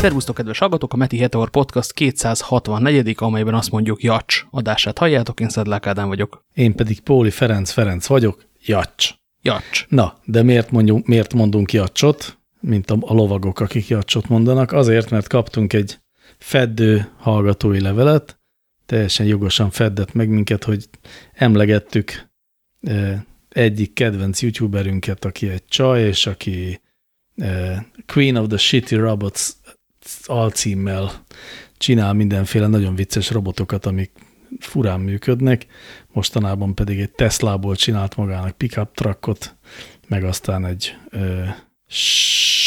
Szervusztok, kedves hallgatók! A Meti Heteor Podcast 264 amelyben azt mondjuk Jacs adását halljátok, én Szedlák Ádám vagyok. Én pedig Póli Ferenc Ferenc vagyok, Jacs. Jacs. Na, de miért, mondjuk, miért mondunk Jacsot, mint a, a lovagok, akik Jacsot mondanak? Azért, mert kaptunk egy feddő hallgatói levelet, teljesen jogosan feddett meg minket, hogy emlegettük eh, egyik kedvenc youtuberünket, aki egy csaj, és aki eh, Queen of the Shitty Robots alcímmel csinál mindenféle nagyon vicces robotokat, amik furán működnek, mostanában pedig egy Teslából csinált magának pickup truckot, meg aztán egy ö,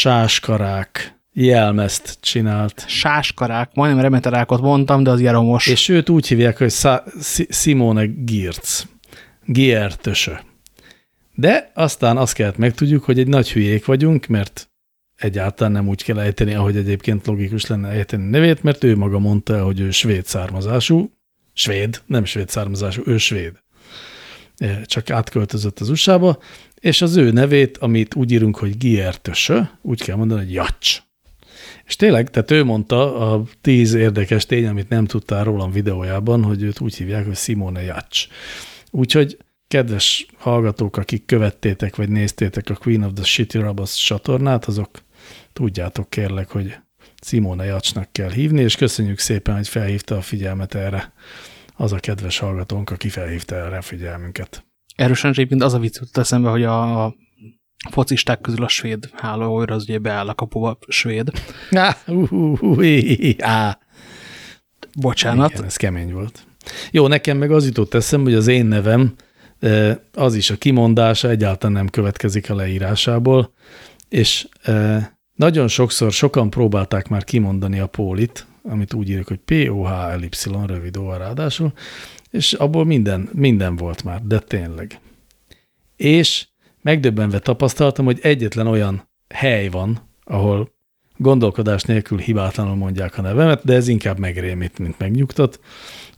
sáskarák jelmezt csinált. Sáskarák, majdnem remeterákot mondtam, de az jeromos. És őt úgy hívják, hogy Sa Simone Girtz, Giertösö. De aztán azt kellett megtudjuk, hogy egy nagy hülyék vagyunk, mert egyáltalán nem úgy kell ejteni, ahogy egyébként logikus lenne ejteni nevét, mert ő maga mondta, hogy ő svéd származású, svéd, nem svéd származású, ő svéd. Csak átköltözött az USA-ba, és az ő nevét, amit úgy írunk, hogy Giertösö, úgy kell mondani, hogy Jacs. És tényleg, tehát ő mondta a tíz érdekes tény, amit nem tudtál rólam videójában, hogy őt úgy hívják, hogy Simone Jacs. Úgyhogy kedves hallgatók, akik követtétek vagy néztétek a Queen of the Shitty Robots csatornát, azok tudjátok kérlek, hogy Simone Jacsnak kell hívni, és köszönjük szépen, hogy felhívta a figyelmet erre az a kedves hallgatónk, aki felhívta erre a figyelmünket. Erősen egyébként az a vicc jutott eszembe, hogy a focisták közül a svéd hálóira az ugye beáll a kapuba svéd. Ah, uh, uh, uh, uh, ah. Bocsánat. Igen, ez kemény volt. Jó, nekem meg az jutott eszembe, hogy az én nevem az is a kimondása egyáltalán nem következik a leírásából, és nagyon sokszor sokan próbálták már kimondani a pólit, amit úgy írjuk, hogy P-O-H-L-Y, rövid O ráadásul, és abból minden, minden volt már, de tényleg. És megdöbbenve tapasztaltam, hogy egyetlen olyan hely van, ahol gondolkodás nélkül hibátlanul mondják a nevemet, de ez inkább megrémít, mint megnyugtat,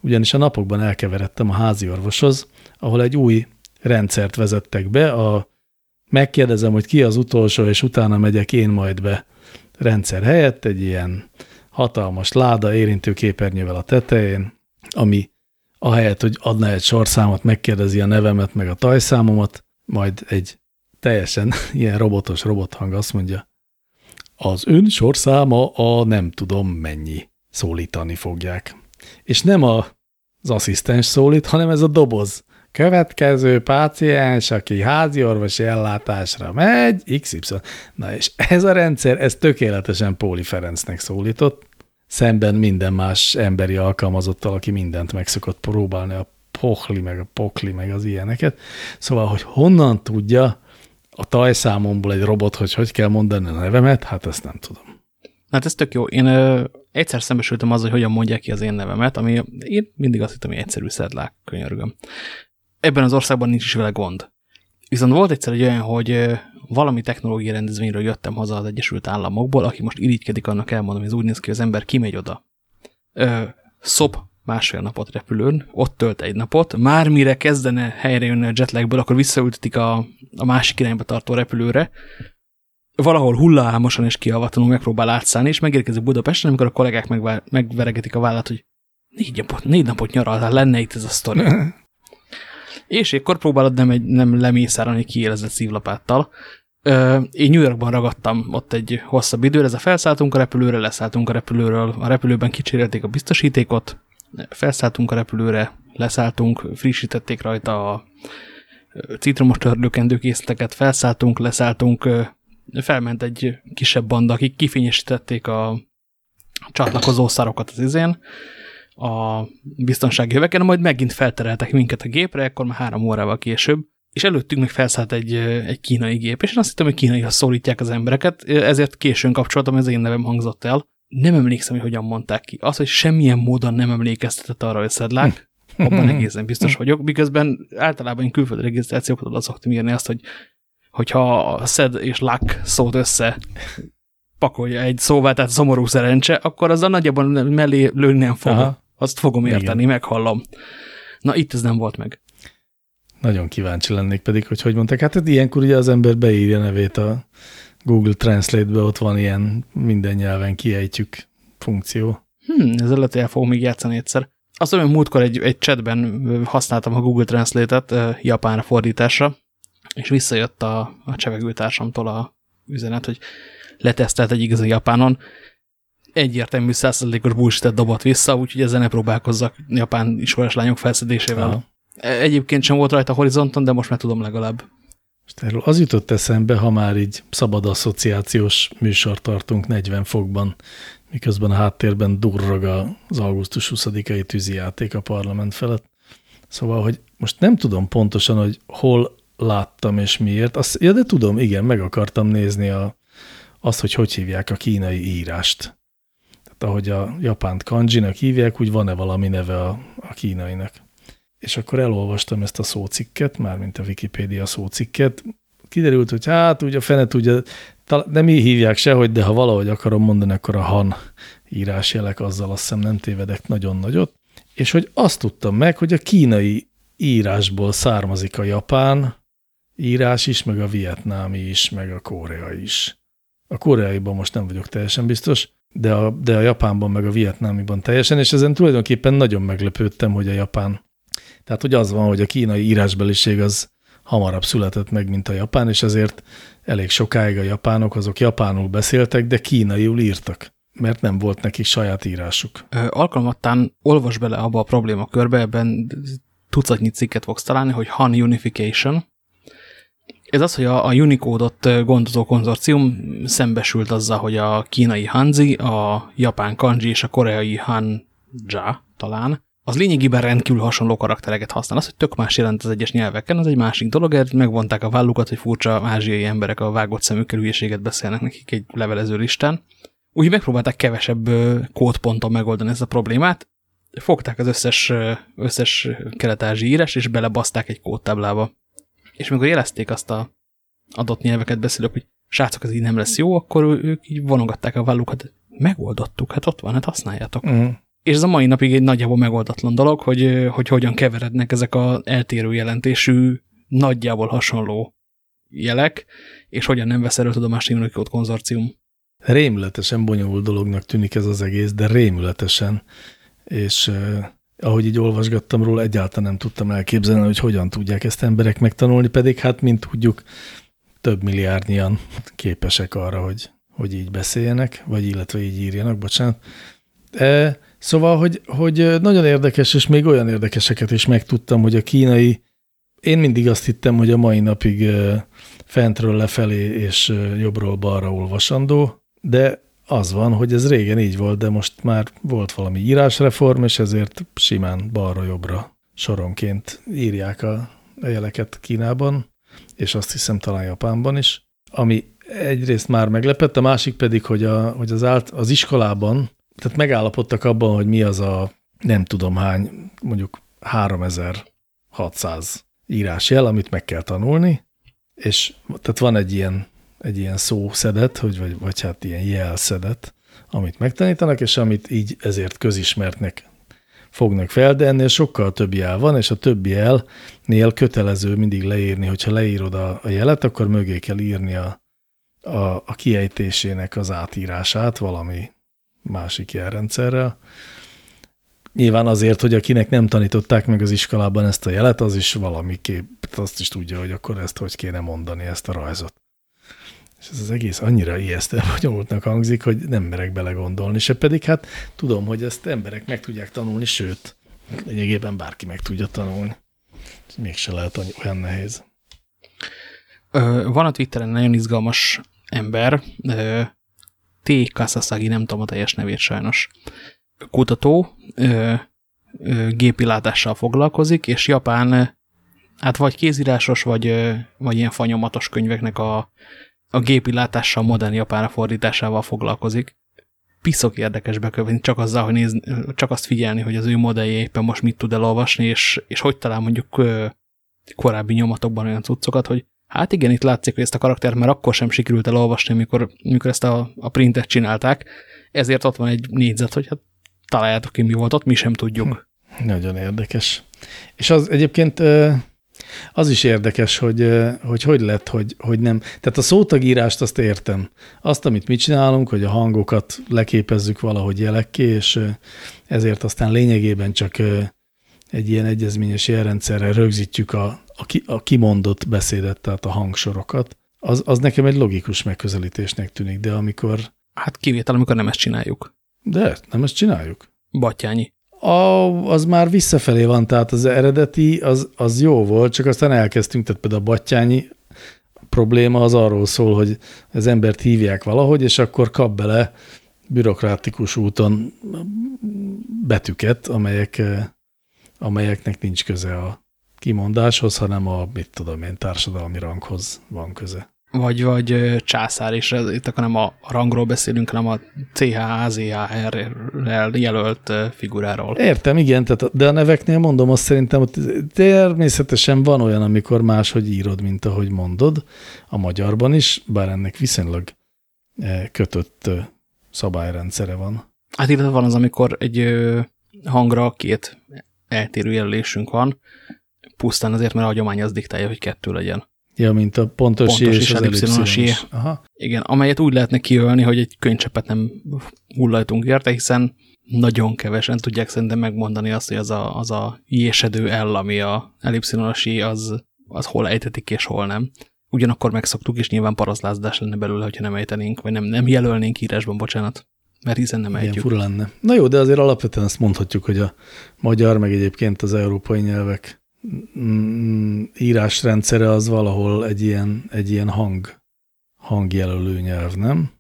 ugyanis a napokban elkeveredtem a házi orvoshoz, ahol egy új rendszert vezettek be, a megkérdezem, hogy ki az utolsó, és utána megyek én majd be rendszer helyett, egy ilyen hatalmas láda érintő képernyővel a tetején, ami ahelyett, hogy adna egy sorszámot, megkérdezi a nevemet, meg a tajszámomat, majd egy teljesen ilyen robotos robothang azt mondja, az ön sorszáma a nem tudom mennyi szólítani fogják. És nem a, az asszisztens szólít, hanem ez a doboz. Következő páciens, aki házi orvosi ellátásra megy, XY. Na és ez a rendszer, ez tökéletesen Póli Ferencnek szólított, szemben minden más emberi alkalmazottal, aki mindent meg szokott próbálni, a pohli, meg a pokli, meg az ilyeneket. Szóval, hogy honnan tudja a tajszámomból egy robot, hogy hogy kell mondani a nevemet, hát ezt nem tudom. Hát ez tök jó. Én ö, egyszer szembesültem azzal, hogy hogyan mondják ki az én nevemet, ami én mindig azt hittem, hogy egyszerű szedlák, könyörgöm ebben az országban nincs is vele gond. Viszont volt egyszer egy olyan, hogy valami technológiai rendezvényről jöttem haza az Egyesült Államokból, aki most irigykedik, annak elmondom, hogy ez úgy néz ki, az ember kimegy oda. Ö, szop másfél napot repülőn, ott tölt egy napot, már mire kezdene helyre jönni a jetlagből, akkor visszaültetik a, a másik irányba tartó repülőre, valahol hullámosan és kiavatlanul megpróbál átszállni, és megérkezik Budapesten, amikor a kollégák megveregetik a vállat, hogy négy napot, négy napot nyaraltál, lenne itt ez a sztori. és akkor próbálod nem, egy, nem lemészárolni kiélezett szívlapáttal. Én New Yorkban ragadtam ott egy hosszabb időre, ez a felszálltunk a repülőre, leszálltunk a repülőről, a repülőben kicsérelték a biztosítékot, felszálltunk a repülőre, leszálltunk, frissítették rajta a citromos törlőkendőkészleteket, felszálltunk, leszálltunk, felment egy kisebb banda, akik kifényesítették a csatlakozó szarokat az izén, a biztonsági höveken, majd megint feltereltek minket a gépre, akkor már három órával később, és előttünk meg felszállt egy, egy kínai gép, és én azt hittem, hogy kínaihoz szólítják az embereket, ezért későn kapcsoltam, ez én nevem hangzott el. Nem emlékszem, hogy hogyan mondták ki. Az, hogy semmilyen módon nem emlékeztetett arra, hogy szedlák, abban egészen biztos vagyok, miközben általában én külföldi regisztrációkat oda szoktam írni azt, hogy hogyha a szed és lak szót össze pakolja egy szóvá, tehát szomorú szerencse, akkor azzal nagyjából mellé lőni nem fog. Aha. Azt fogom érteni, Igen. meghallom. Na, itt ez nem volt meg. Nagyon kíváncsi lennék pedig, hogy hogy mondták. Hát ilyenkor ugye az ember beírja nevét a Google Translate-be ott van ilyen minden nyelven kiejtjük funkció. Hmm, ezzel lehet, hogy el fogom még játszani egyszer. Azt hogy múltkor egy, egy chatben használtam a Google Translate-et japánra fordításra, és visszajött a, a csevegőtársamtól a üzenet, hogy letesztelt egy igazi japánon, egyértelmű százszerzelékos bullshit dobott vissza, úgyhogy ezzel ne próbálkozzak japán iskolás lányok felszedésével. Aha. Egyébként sem volt rajta horizonton, de most már tudom legalább. Most erről az jutott eszembe, ha már így szabad asszociációs műsort tartunk 40 fokban, miközben a háttérben durrog az augusztus 20-ai tűzijáték a parlament felett. Szóval, hogy most nem tudom pontosan, hogy hol láttam és miért. Azt, ja, de tudom, igen, meg akartam nézni a, azt, hogy hogy hívják a kínai írást. Ahogy a japánt kanjinak hívják, úgy van-e valami neve a, a kínainak. És akkor elolvastam ezt a szócikket, mármint a Wikipédia szócikket. Kiderült, hogy hát ugye a fene tudja, nem így hívják sehogy, de ha valahogy akarom mondani, akkor a Han írásjelek azzal azt hiszem nem tévedek nagyon nagyot. És hogy azt tudtam meg, hogy a kínai írásból származik a japán írás is, meg a vietnámi is, meg a koreai is. A koreaiban most nem vagyok teljesen biztos, de a, de a japánban, meg a vietnámiban teljesen, és ezen tulajdonképpen nagyon meglepődtem, hogy a japán, tehát hogy az van, hogy a kínai írásbeliség az hamarabb született meg, mint a japán, és ezért elég sokáig a japánok azok japánul beszéltek, de kínaiul írtak, mert nem volt nekik saját írásuk. Alkalmattán olvas bele abba a problémakörbe, ebben tucatnyi cikket fogsz találni, hogy Han Unification. Ez az, hogy a, Unicode-ot gondozó konzorcium szembesült azzal, hogy a kínai Hanzi, a japán kanji és a koreai Hanja talán az lényegében rendkívül hasonló karaktereket használ. Az, hogy tök más jelent az egyes nyelveken, az egy másik dolog, mert megvonták a vállukat, hogy furcsa ázsiai emberek a vágott szemükkel hülyeséget beszélnek nekik egy levelező listán. Úgy megpróbálták kevesebb kódponton megoldani ezt a problémát, fogták az összes, összes kelet-ázsi írás, és belebaszták egy kódtáblába. És amikor jelezték azt a adott nyelveket beszélők, hogy srácok, ez így nem lesz jó, akkor ők így vonogatták a vállukat. Megoldottuk, hát ott van, hát használjátok. Mm és ez a mai napig egy nagyjából megoldatlan dolog, hogy, hogy hogyan keverednek ezek a eltérő jelentésű, nagyjából hasonló jelek, és hogyan nem vesz erről tudomást Unicode konzorcium. Rémületesen bonyolult dolognak tűnik ez az egész, de rémületesen, és ahogy így olvasgattam róla, egyáltalán nem tudtam elképzelni, hogy hogyan tudják ezt emberek megtanulni, pedig hát, mint tudjuk, több milliárdnyian képesek arra, hogy, hogy így beszéljenek, vagy illetve így írjanak, bocsánat. De Szóval, hogy, hogy nagyon érdekes, és még olyan érdekeseket is megtudtam, hogy a kínai, én mindig azt hittem, hogy a mai napig fentről lefelé és jobbról balra olvasandó, de az van, hogy ez régen így volt, de most már volt valami írásreform, és ezért simán balra-jobbra soronként írják a, jeleket Kínában, és azt hiszem talán Japánban is, ami egyrészt már meglepett, a másik pedig, hogy, a, hogy az, ált, az iskolában tehát megállapodtak abban, hogy mi az a nem tudom hány, mondjuk 3600 írásjel, amit meg kell tanulni, és tehát van egy ilyen, egy ilyen szószedet, hogy, vagy, vagy hát ilyen jelszedet, amit megtanítanak, és amit így ezért közismertnek fognak fel, de ennél sokkal több jel van, és a többi jelnél kötelező mindig leírni, hogyha leírod a, a jelet, akkor mögé kell írni a, a, a kiejtésének az átírását valami másik jelrendszerrel. Nyilván azért, hogy akinek nem tanították meg az iskolában ezt a jelet, az is valami kép, azt is tudja, hogy akkor ezt hogy kéne mondani, ezt a rajzot. És ez az egész annyira ijesztő bonyolultnak hangzik, hogy nem merek belegondolni, se pedig hát tudom, hogy ezt emberek meg tudják tanulni, sőt, lényegében bárki meg tudja tanulni. Mégse lehet olyan nehéz. Van a Twitteren nagyon izgalmas ember, T. Kasasagi, nem tudom a teljes nevét sajnos. Kutató, ö, ö, gépi látással foglalkozik, és Japán, hát vagy kézírásos, vagy, vagy ilyen fanyomatos könyveknek a, a gépi látással modern japánra fordításával foglalkozik. Piszok érdekes bekövetni, csak azzal, hogy néz, csak azt figyelni, hogy az ő modellje éppen most mit tud elolvasni, és, és hogy talál mondjuk korábbi nyomatokban olyan cuccokat, hogy Hát igen, itt látszik, hogy ezt a karaktert már akkor sem sikerült elolvasni, amikor, amikor ezt a, a printet csinálták, ezért ott van egy négyzet, hogy hát találjátok ki, mi volt ott, mi sem tudjuk. Hm. Nagyon érdekes. És az egyébként Az is érdekes, hogy hogy, hogy lett, hogy, hogy nem. Tehát a szótagírást azt értem. Azt, amit mi csinálunk, hogy a hangokat leképezzük valahogy jelekké, és ezért aztán lényegében csak egy ilyen egyezményes jelrendszerrel rögzítjük a, a, ki, a kimondott beszédet, tehát a hangsorokat. Az, az nekem egy logikus megközelítésnek tűnik, de amikor... Hát kivétel, amikor nem ezt csináljuk. De, nem ezt csináljuk. Batyányi. A, az már visszafelé van, tehát az eredeti, az, az jó volt, csak aztán elkezdtünk, tehát például a Battyányi probléma az arról szól, hogy az embert hívják valahogy, és akkor kap bele bürokratikus úton betűket, amelyek, amelyeknek nincs köze a kimondáshoz, hanem a, mit tudom én, társadalmi ranghoz van köze vagy, vagy császár, és itt akkor nem a rangról beszélünk, hanem a CHAZHR-rel jelölt figuráról. Értem, igen, tehát, de a neveknél mondom azt szerintem, hogy természetesen van olyan, amikor máshogy írod, mint ahogy mondod, a magyarban is, bár ennek viszonylag kötött szabályrendszere van. Hát illetve van az, amikor egy hangra két eltérő jelölésünk van, pusztán azért, mert a hagyomány az diktálja, hogy kettő legyen. Ja, mint a pontos, pontos és, és az ellipszilonos Aha. Igen, amelyet úgy lehetne kiölni, hogy egy könycsepet nem hullajtunk érte, hiszen nagyon kevesen tudják szerintem megmondani azt, hogy az a, az a jésedő L, ami a ellipszilonos az, az hol ejtetik és hol nem. Ugyanakkor megszoktuk, és nyilván paraszlázdás lenne belőle, hogyha nem ejtenénk, vagy nem, nem jelölnénk írásban, bocsánat. Mert hiszen nem ejtjük. fura lenne. Na jó, de azért alapvetően azt mondhatjuk, hogy a magyar, meg egyébként az európai nyelvek Mm, írásrendszere az valahol egy ilyen, egy ilyen hang, hangjelölő nyelv, nem?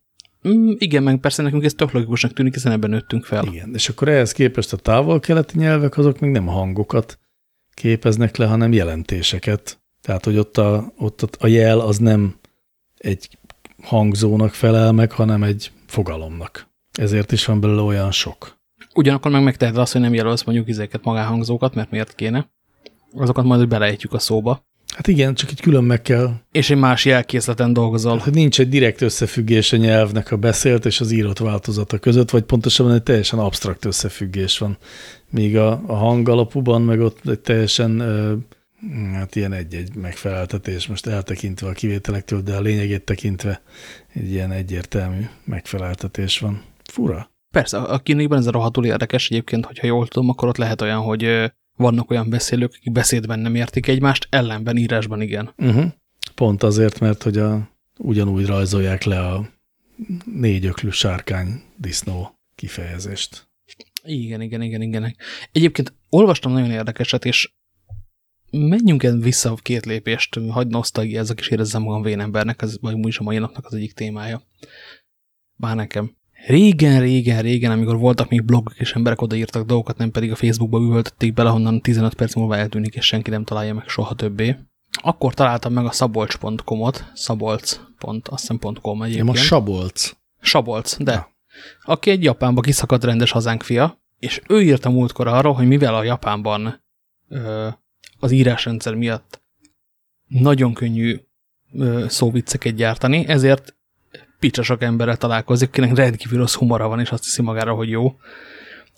Mm, igen, meg persze nekünk ez tök logikusnak tűnik, hiszen ebben nőttünk fel. Igen, és akkor ehhez képest a távol-keleti nyelvek azok még nem hangokat képeznek le, hanem jelentéseket. Tehát, hogy ott a, ott a jel az nem egy hangzónak felel meg, hanem egy fogalomnak. Ezért is van belőle olyan sok. Ugyanakkor meg megteheted azt, hogy nem jelölsz mondjuk izéket magáhangzókat, mert miért kéne? Azokat majd belejtjük a szóba. Hát igen, csak egy külön meg kell. És egy más jelkészleten dolgozol. Hát, nincs egy direkt összefüggés a nyelvnek a beszélt és az írott változata között, vagy pontosabban egy teljesen absztrakt összefüggés van. Míg a, a hangalapúban meg ott egy teljesen hát ilyen egy-egy megfeleltetés, most eltekintve a kivételektől, de a lényegét tekintve egy ilyen egyértelmű megfeleltetés van. Fura. Persze, a kínaiban ez a rohadtul érdekes egyébként, hogyha jól tudom, akkor ott lehet olyan, hogy vannak olyan beszélők, akik beszédben nem értik egymást, ellenben írásban igen. Uh -huh. Pont azért, mert hogy a, ugyanúgy rajzolják le a négy öklű sárkány disznó kifejezést. Igen, igen, igen, igen. Egyébként olvastam nagyon érdekeset, és menjünk el vissza két lépést, hagyd nosztalgiázzak, és érezzem magam vénembernek, ez vagy is a mai napnak az egyik témája. Bár nekem. Régen, régen, régen, amikor voltak még blogok, és emberek odaírtak dolgokat, nem pedig a Facebookba üvöltötték bele, honnan 15 perc múlva eltűnik, és senki nem találja meg soha többé. Akkor találtam meg a szabolcs.com-ot, szabolc.com egyébként. Nem a Sabolc. Sabolc, de. Ja. Aki egy Japánba kiszakadt rendes hazánk fia, és ő írta múltkor arról, hogy mivel a Japánban ö, az írásrendszer miatt nagyon könnyű szóvicceket gyártani, ezért picsa sok emberrel találkozik, akinek rendkívül rossz humora van, és azt hiszi magára, hogy jó.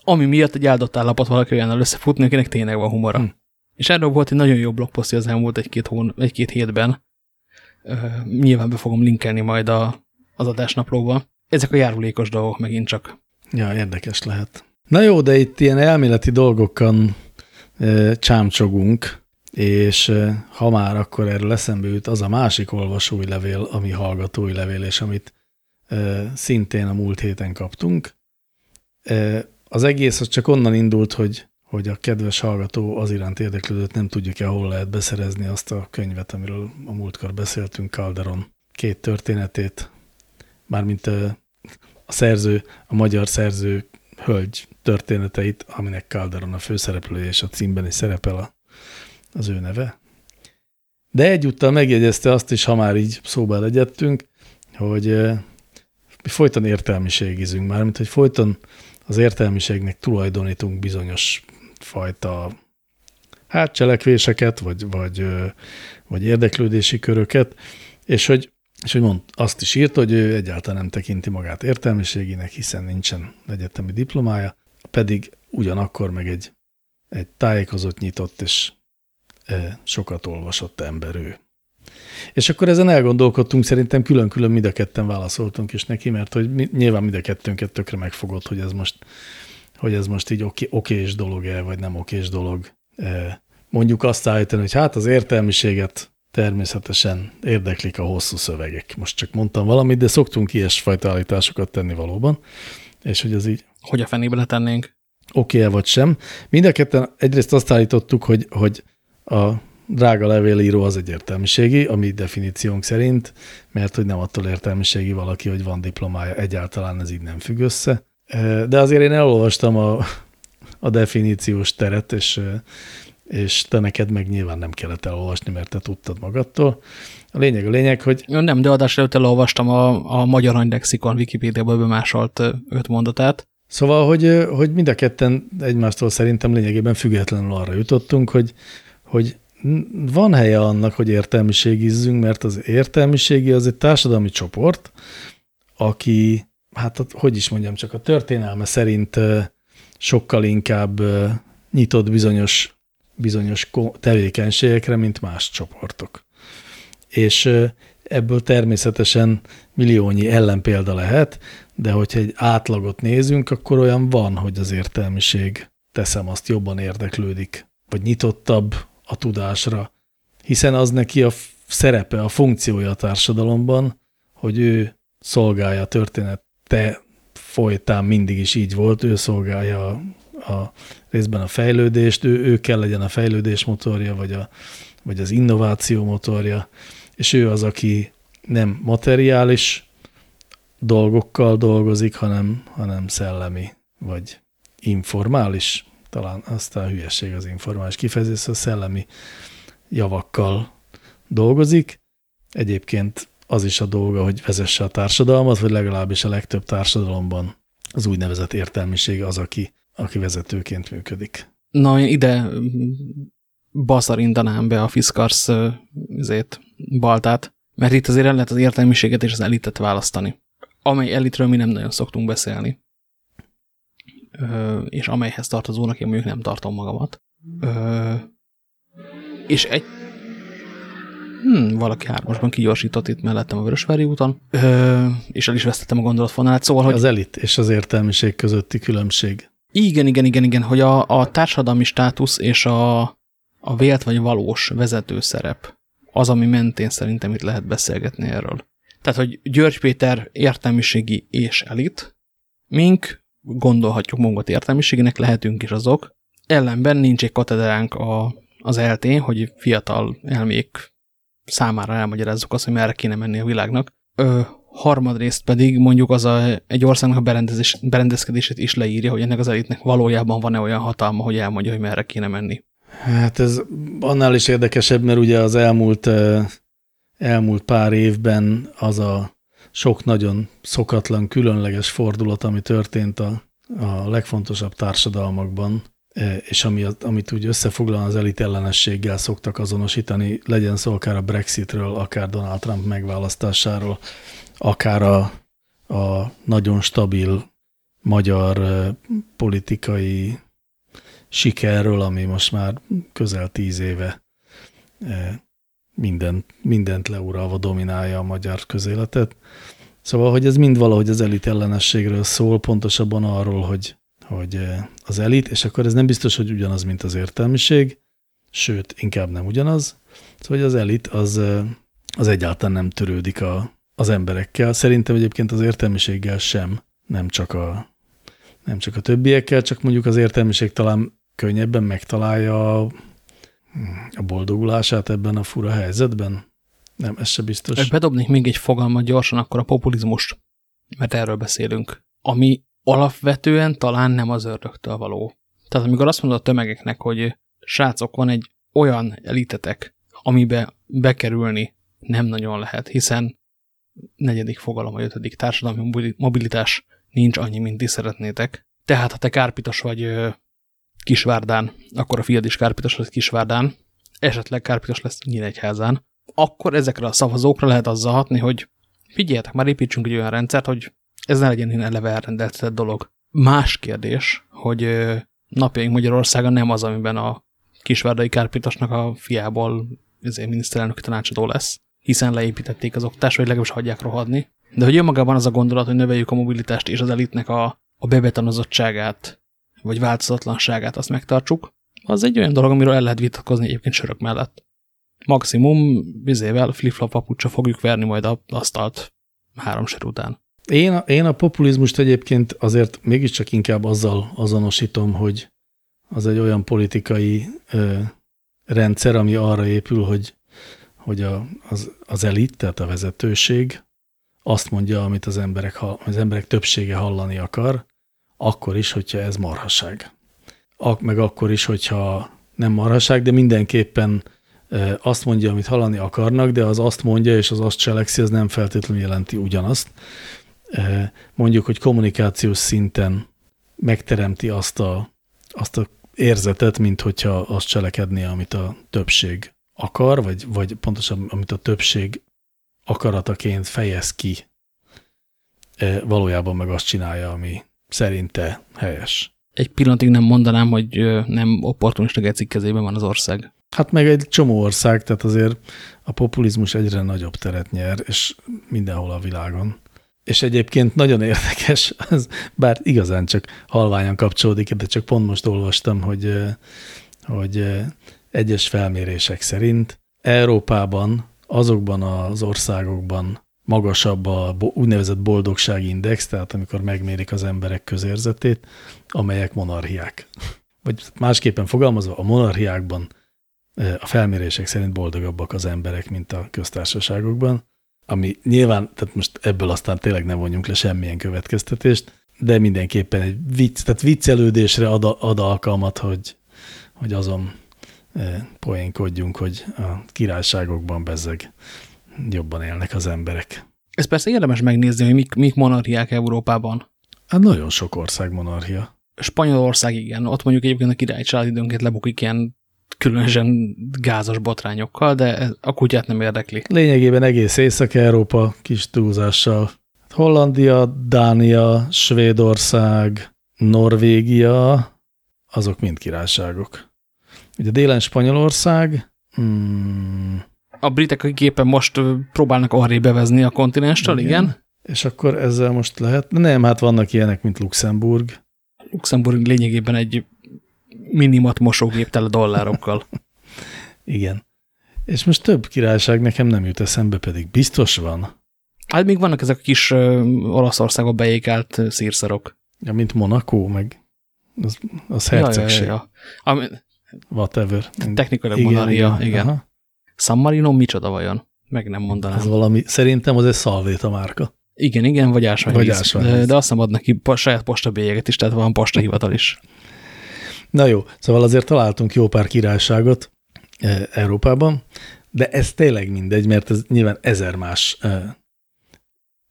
Ami miatt egy áldott állapot valaki olyan összefutni, akinek tényleg van humora. Hm. És erről volt egy nagyon jó blogposztja az elmúlt egy-két hón, egy-két hétben. Uh, nyilván be fogom linkelni majd a, az adásnaplóba. Ezek a járulékos dolgok megint csak. Ja, érdekes lehet. Na jó, de itt ilyen elméleti dolgokon e, csámcsogunk, és ha már akkor erről eszembe jut az a másik olvasói levél, ami hallgatói levél, és amit szintén a múlt héten kaptunk. Az egész az csak onnan indult, hogy, hogy a kedves hallgató az iránt érdeklődött, nem tudjuk-e, hol lehet beszerezni azt a könyvet, amiről a múltkor beszéltünk, Calderon két történetét, mármint a, szerző, a magyar szerző hölgy történeteit, aminek Calderon a főszereplője, és a címben is szerepel a az ő neve. De egyúttal megjegyezte azt is, ha már így szóba legyettünk, hogy folyton értelmiségizünk már, mint hogy folyton az értelmiségnek tulajdonítunk bizonyos fajta hát cselekvéseket, vagy, vagy, vagy érdeklődési köröket, és hogy, és hogy mond, azt is írt, hogy ő egyáltalán nem tekinti magát értelmiségének, hiszen nincsen egyetemi diplomája, pedig ugyanakkor meg egy, egy tájékozott, nyitott és sokat olvasott ember ő. És akkor ezen elgondolkodtunk, szerintem külön-külön mind a ketten válaszoltunk is neki, mert hogy nyilván mind a kettőnket tökre megfogott, hogy ez most, hogy ez most így oké, okés dolog-e, vagy nem okés dolog. Mondjuk azt állítani, hogy hát az értelmiséget természetesen érdeklik a hosszú szövegek. Most csak mondtam valamit, de szoktunk ilyesfajta állításokat tenni valóban, és hogy az így... Hogy a fenébe letennénk? Oké -e vagy sem. Mind a ketten egyrészt azt állítottuk, hogy, hogy a drága levélíró az egy értelmiségi, ami definíciónk szerint, mert hogy nem attól értelmiségi valaki, hogy van diplomája, egyáltalán ez így nem függ össze. De azért én elolvastam a, a definíciós teret, és, és te neked meg nyilván nem kellett elolvasni, mert te tudtad magadtól. A lényeg a lényeg, hogy... Nem, de adás előtt elolvastam a, a Magyar Wikipédiából bemásolt öt mondatát. Szóval, hogy, hogy mind a ketten egymástól szerintem lényegében függetlenül arra jutottunk, hogy, hogy van helye annak, hogy értelmiségizzünk, mert az értelmiségi az egy társadalmi csoport, aki, hát hogy is mondjam, csak a történelme szerint sokkal inkább nyitott bizonyos, bizonyos tevékenységekre, mint más csoportok. És ebből természetesen milliónyi ellenpélda lehet, de hogyha egy átlagot nézünk, akkor olyan van, hogy az értelmiség, teszem azt, jobban érdeklődik, vagy nyitottabb a tudásra, hiszen az neki a szerepe, a funkciója a társadalomban, hogy ő szolgálja a története folytán mindig is így volt, ő szolgálja a, a részben a fejlődést, ő, ő kell legyen a fejlődés motorja, vagy, a, vagy az innováció motorja, és ő az, aki nem materiális dolgokkal dolgozik, hanem, hanem szellemi, vagy informális talán aztán hülyeség az informális kifejezés, a szellemi javakkal dolgozik. Egyébként az is a dolga, hogy vezesse a társadalmat, vagy legalábbis a legtöbb társadalomban az úgynevezett értelmiség az, aki, aki vezetőként működik. Na, én ide baszarindanám be a Fiskars zét, baltát, mert itt azért el lehet az értelmiséget és az elitet választani, amely elitről mi nem nagyon szoktunk beszélni és amelyhez tartozónak én mondjuk nem tartom magamat. És egy hmm, valaki hármasban kigyorsított itt mellettem a Vörösvári úton, és el is vesztettem a gondolatfonalát, szóval, hogy... Az elit és az értelmiség közötti különbség. Igen, igen, igen, igen, hogy a, a társadalmi státusz és a, a vélt vagy valós vezető szerep az, ami mentén szerintem itt lehet beszélgetni erről. Tehát, hogy György Péter értelmiségi és elit, mink gondolhatjuk magunkat értelmiségének, lehetünk is azok. Ellenben nincs egy katedránk a, az eltén, hogy fiatal elmék számára elmagyarázzuk azt, hogy merre kéne menni a világnak. Ö, harmadrészt pedig mondjuk az a, egy országnak a berendezés, berendezkedését is leírja, hogy ennek az elitnek valójában van-e olyan hatalma, hogy elmondja, hogy merre kéne menni. Hát ez annál is érdekesebb, mert ugye az elmúlt, elmúlt pár évben az a sok nagyon szokatlan, különleges fordulat, ami történt a, a legfontosabb társadalmakban, e, és ami, amit úgy összefoglalóan az elit ellenességgel szoktak azonosítani, legyen szó akár a Brexitről, akár Donald Trump megválasztásáról, akár a, a nagyon stabil magyar e, politikai sikerről, ami most már közel tíz éve mindent, mindent leuralva dominálja a magyar közéletet. Szóval, hogy ez mind valahogy az elit ellenességről szól, pontosabban arról, hogy, hogy eh, az elit, és akkor ez nem biztos, hogy ugyanaz, mint az értelmiség, sőt, inkább nem ugyanaz. Szóval, hogy az elit az, eh, az egyáltalán nem törődik a, az emberekkel. Szerintem egyébként az értelmiséggel sem, nem csak a, nem csak a többiekkel, csak mondjuk az értelmiség talán könnyebben megtalálja a boldogulását ebben a fura helyzetben? Nem, ez se biztos. Bedobnék még egy fogalmat gyorsan, akkor a populizmus, mert erről beszélünk, ami alapvetően talán nem az ördögtől való. Tehát amikor azt mondod a tömegeknek, hogy srácok, van egy olyan elitetek, amibe bekerülni nem nagyon lehet, hiszen negyedik fogalom a ötödik társadalmi mobilitás nincs annyi, mint ti szeretnétek. Tehát, ha te kárpitos vagy Kisvárdán, akkor a fiad is kárpitos lesz Kisvárdán, esetleg kárpitos lesz Nyíregyházán, akkor ezekre a szavazókra lehet azzal hatni, hogy figyeljetek, már építsünk egy olyan rendszert, hogy ez ne legyen eleve elrendeltetett dolog. Más kérdés, hogy napjaink Magyarországon nem az, amiben a Kisvárdai Kárpitosnak a fiából ezért miniszterelnöki tanácsadó lesz, hiszen leépítették az oktatást, vagy legalábbis hagyják rohadni. De hogy önmagában az a gondolat, hogy növeljük a mobilitást és az elitnek a, a bebetonozottságát, vagy változatlanságát, azt megtartsuk, az egy olyan dolog, amiről el lehet vitatkozni egyébként sörök mellett. Maximum vizével flip-flop papucsa fogjuk verni majd a asztalt három sör után. Én, a, én a populizmust egyébként azért mégiscsak inkább azzal azonosítom, hogy az egy olyan politikai ö, rendszer, ami arra épül, hogy, hogy a, az, az elit, tehát a vezetőség azt mondja, amit az emberek, az emberek többsége hallani akar, akkor is, hogyha ez marhaság. Ak, meg akkor is, hogyha nem marhaság, de mindenképpen azt mondja, amit hallani akarnak, de az azt mondja, és az azt cselekszi, az nem feltétlenül jelenti ugyanazt. Mondjuk, hogy kommunikációs szinten megteremti azt a, azt a érzetet, mint hogyha azt cselekedné, amit a többség akar, vagy, vagy pontosan amit a többség akarataként fejez ki, valójában meg azt csinálja, ami szerinte helyes. Egy pillanatig nem mondanám, hogy nem opportunista gecik kezében van az ország. Hát meg egy csomó ország, tehát azért a populizmus egyre nagyobb teret nyer, és mindenhol a világon. És egyébként nagyon érdekes, az, bár igazán csak halványan kapcsolódik, de csak pont most olvastam, hogy, hogy egyes felmérések szerint Európában, azokban az országokban magasabb a úgynevezett boldogságindex, tehát amikor megmérik az emberek közérzetét, amelyek monarchiák. Vagy másképpen fogalmazva, a monarchiákban a felmérések szerint boldogabbak az emberek, mint a köztársaságokban, ami nyilván, tehát most ebből aztán tényleg nem vonjunk le semmilyen következtetést, de mindenképpen egy vicc, tehát viccelődésre ad, ad alkalmat, hogy, hogy azon poénkodjunk, hogy a királyságokban bezzeg jobban élnek az emberek. Ez persze érdemes megnézni, hogy mik, mik monarchiák Európában. Hát nagyon sok ország monarchia. Spanyolország igen, ott mondjuk egyébként a király család időnként lebukik ilyen különösen gázos botrányokkal, de a kutyát nem érdekli. Lényegében egész Észak-Európa kis túlzással. Hollandia, Dánia, Svédország, Norvégia, azok mind királyságok. Ugye délen Spanyolország, hmm, a britek, akik éppen most próbálnak arré bevezni a kontinenstől, igen. igen. És akkor ezzel most lehet? Nem, hát vannak ilyenek, mint Luxemburg. Luxemburg lényegében egy minimat mosógép tele dollárokkal. igen. És most több királyság nekem nem jut eszembe, pedig biztos van. Hát még vannak ezek a kis Olaszországba beékált szírszarok. Ja, mint Monaco, meg az, az hercegség. Ja, ja, ja. Ami, Whatever. Technikai monarchia, igen. igen. Aha. San Marino micsoda vajon? Meg nem mondanám. Ez valami, szerintem az egy szalvéta márka. Igen, igen, vagy ásványvíz. Vagy ásványvíz. De, de azt nem ad neki saját postabélyeget is, tehát van postahivatal is. Na jó, szóval azért találtunk jó pár királyságot e, Európában, de ez tényleg mindegy, mert ez nyilván ezer más e,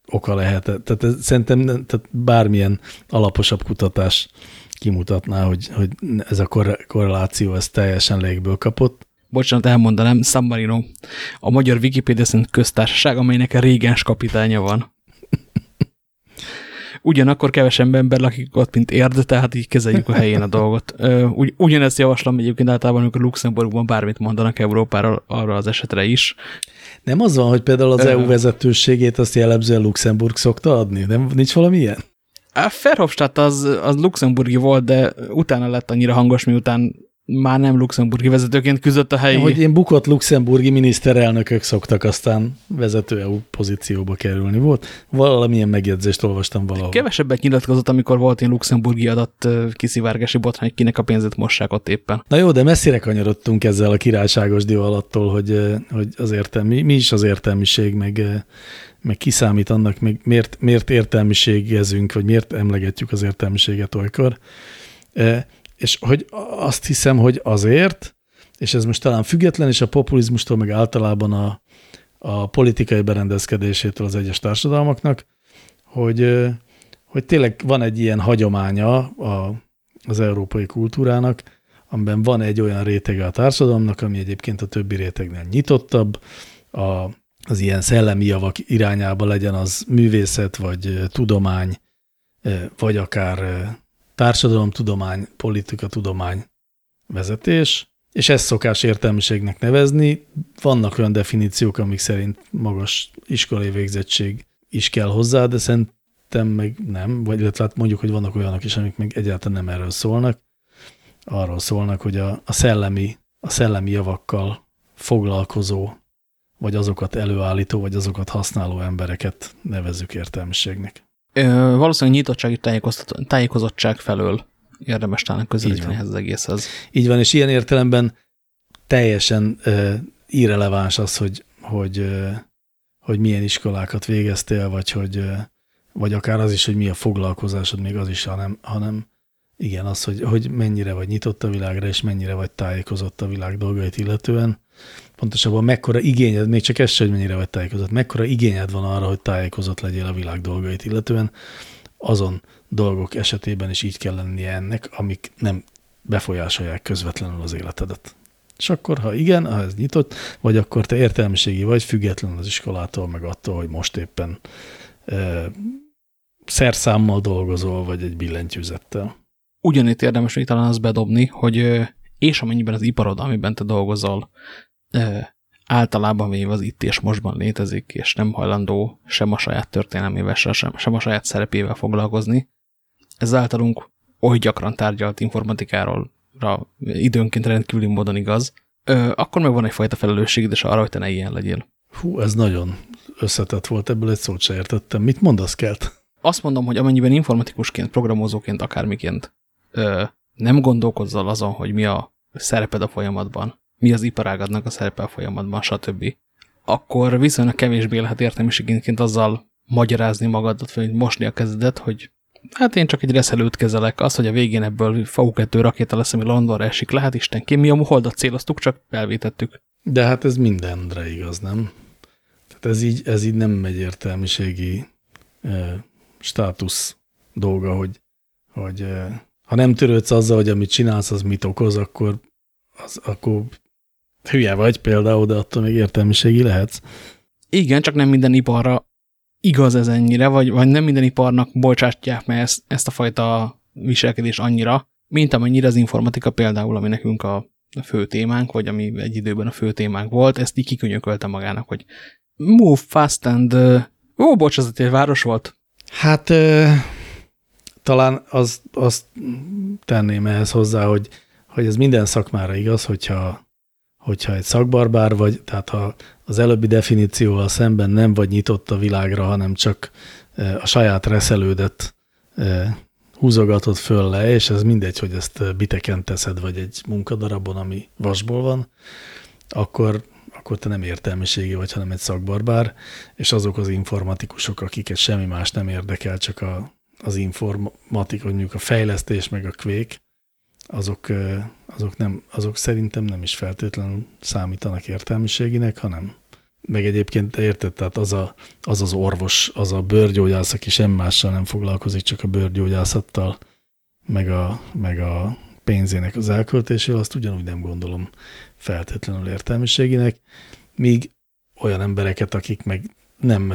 oka lehet. Tehát ez, szerintem tehát bármilyen alaposabb kutatás kimutatná, hogy, hogy ez a korreláció ez teljesen légből kapott bocsánat, elmondanám, San Marino, a magyar Wikipedia szerint köztársaság, amelynek régens kapitánya van. Ugyanakkor kevesebb ember lakik ott, mint érd, tehát így kezeljük a helyén a dolgot. Ugy, ugyanezt javaslom egyébként általában, amikor Luxemburgban bármit mondanak Európáról arra az esetre is. Nem az van, hogy például az. EU vezetőségét azt jellemzően Luxemburg szokta adni? Nem, nincs valami ilyen? A Verhofstadt az, az luxemburgi volt, de utána lett annyira hangos, miután már nem luxemburgi vezetőként küzdött a helyi. Hogy én bukott luxemburgi miniszterelnökök szoktak aztán vezető EU pozícióba kerülni. Volt valamilyen megjegyzést olvastam valahol. Kevesebbet nyilatkozott, amikor volt én luxemburgi adat kiszivárgási botrány, kinek a pénzét mossák ott éppen. Na jó, de messzire kanyarodtunk ezzel a királyságos divalattól, hogy, hogy az értelmi, mi is az értelmiség, meg, meg kiszámít annak, meg miért, miért értelmiségezünk, vagy miért emlegetjük az értelmiséget olykor. És hogy azt hiszem, hogy azért, és ez most talán független, és a populizmustól, meg általában a, a politikai berendezkedésétől az egyes társadalmaknak, hogy, hogy tényleg van egy ilyen hagyománya a, az európai kultúrának, amiben van egy olyan rétege a társadalomnak, ami egyébként a többi rétegnél nyitottabb, a, az ilyen szellemi javak irányába legyen az művészet, vagy tudomány, vagy akár társadalomtudomány, politikatudomány vezetés, és ezt szokás értelmiségnek nevezni. Vannak olyan definíciók, amik szerint magas iskolai végzettség is kell hozzá, de szerintem meg nem, vagy illetve hát mondjuk, hogy vannak olyanok is, amik meg egyáltalán nem erről szólnak. Arról szólnak, hogy a, a, szellemi, a szellemi javakkal foglalkozó, vagy azokat előállító, vagy azokat használó embereket nevezzük értelmiségnek. Ö, valószínűleg nyitottsági tájékozottság felől érdemes talán közelíteni ehhez az egészhez. Így van, és ilyen értelemben teljesen uh, irreleváns az, hogy, hogy, uh, hogy milyen iskolákat végeztél, vagy hogy uh, vagy akár az is, hogy mi a foglalkozásod, még az is, hanem, hanem igen, az, hogy, hogy mennyire vagy nyitott a világra, és mennyire vagy tájékozott a világ dolgait illetően. Pontosabban mekkora igényed, még csak ez sem, hogy mennyire vagy tájékozott, mekkora igényed van arra, hogy tájékozott legyél a világ dolgait illetően, azon dolgok esetében is így kell lennie ennek, amik nem befolyásolják közvetlenül az életedet. És akkor, ha igen, ha ez nyitott, vagy akkor te értelmiségi vagy, független az iskolától, meg attól, hogy most éppen e, szerszámmal dolgozol, vagy egy billentyűzettel. Ugyanitt érdemes még talán azt bedobni, hogy és amennyiben az iparod, amiben te dolgozol, általában véve az itt és mostban létezik, és nem hajlandó sem a saját történelmével, sem, sem a saját szerepével foglalkozni. Ez általunk oly gyakran tárgyalt informatikáról időnként rendkívüli módon igaz, ö, akkor meg van egyfajta felelősséged is arra, hogy te ne ilyen legyél. Hú, ez nagyon összetett volt, ebből egy szót se értettem. Mit mondasz, Kelt? Azt mondom, hogy amennyiben informatikusként, programozóként, akármiként ö, nem gondolkozzal azon, hogy mi a szereped a folyamatban, mi az iparágadnak a szerepe a folyamatban, stb., akkor viszonylag kevésbé lehet értelmiségénként azzal magyarázni magadat, vagy mosni a kezedet, hogy hát én csak egy reszelőt kezelek, az, hogy a végén ebből FAU-2 rakéta lesz, ami Londonra esik, lehet istenként, mi a holdat céloztuk, csak elvétettük. De hát ez mindenre igaz, nem? Tehát ez így, ez így nem megy értelmiségi e, státusz dolga, hogy, hogy e, ha nem törődsz azzal, hogy amit csinálsz, az mit okoz, akkor, az, akkor hülye vagy például, de attól még értelmiségi lehetsz. Igen, csak nem minden iparra igaz ez ennyire, vagy, vagy nem minden iparnak bocsátják meg ezt, ezt a fajta viselkedés annyira, mint amennyire az informatika például, ami nekünk a fő témánk, vagy ami egy időben a fő témánk volt, ezt így kikönyökölte magának, hogy move fast and... Ó, bocs, ez egy város volt. Hát talán az, azt tenném ehhez hozzá, hogy, hogy ez minden szakmára igaz, hogyha hogyha egy szakbarbár vagy, tehát ha az előbbi definícióval szemben nem vagy nyitott a világra, hanem csak e, a saját reszelődet e, húzogatod föl le, és ez mindegy, hogy ezt biteken teszed, vagy egy munkadarabon, ami vasból van, akkor, akkor te nem értelmiségi vagy, hanem egy szakbarbár, és azok az informatikusok, akiket semmi más nem érdekel, csak a, az informatik, mondjuk a fejlesztés, meg a kvék, azok, azok, nem, azok szerintem nem is feltétlenül számítanak értelmiséginek, hanem meg egyébként érted, tehát az, a, az az orvos, az a bőrgyógyász, aki sem mással nem foglalkozik, csak a bőrgyógyászattal, meg a, meg a pénzének az elköltésével, azt ugyanúgy nem gondolom feltétlenül értelmiséginek, míg olyan embereket, akik meg nem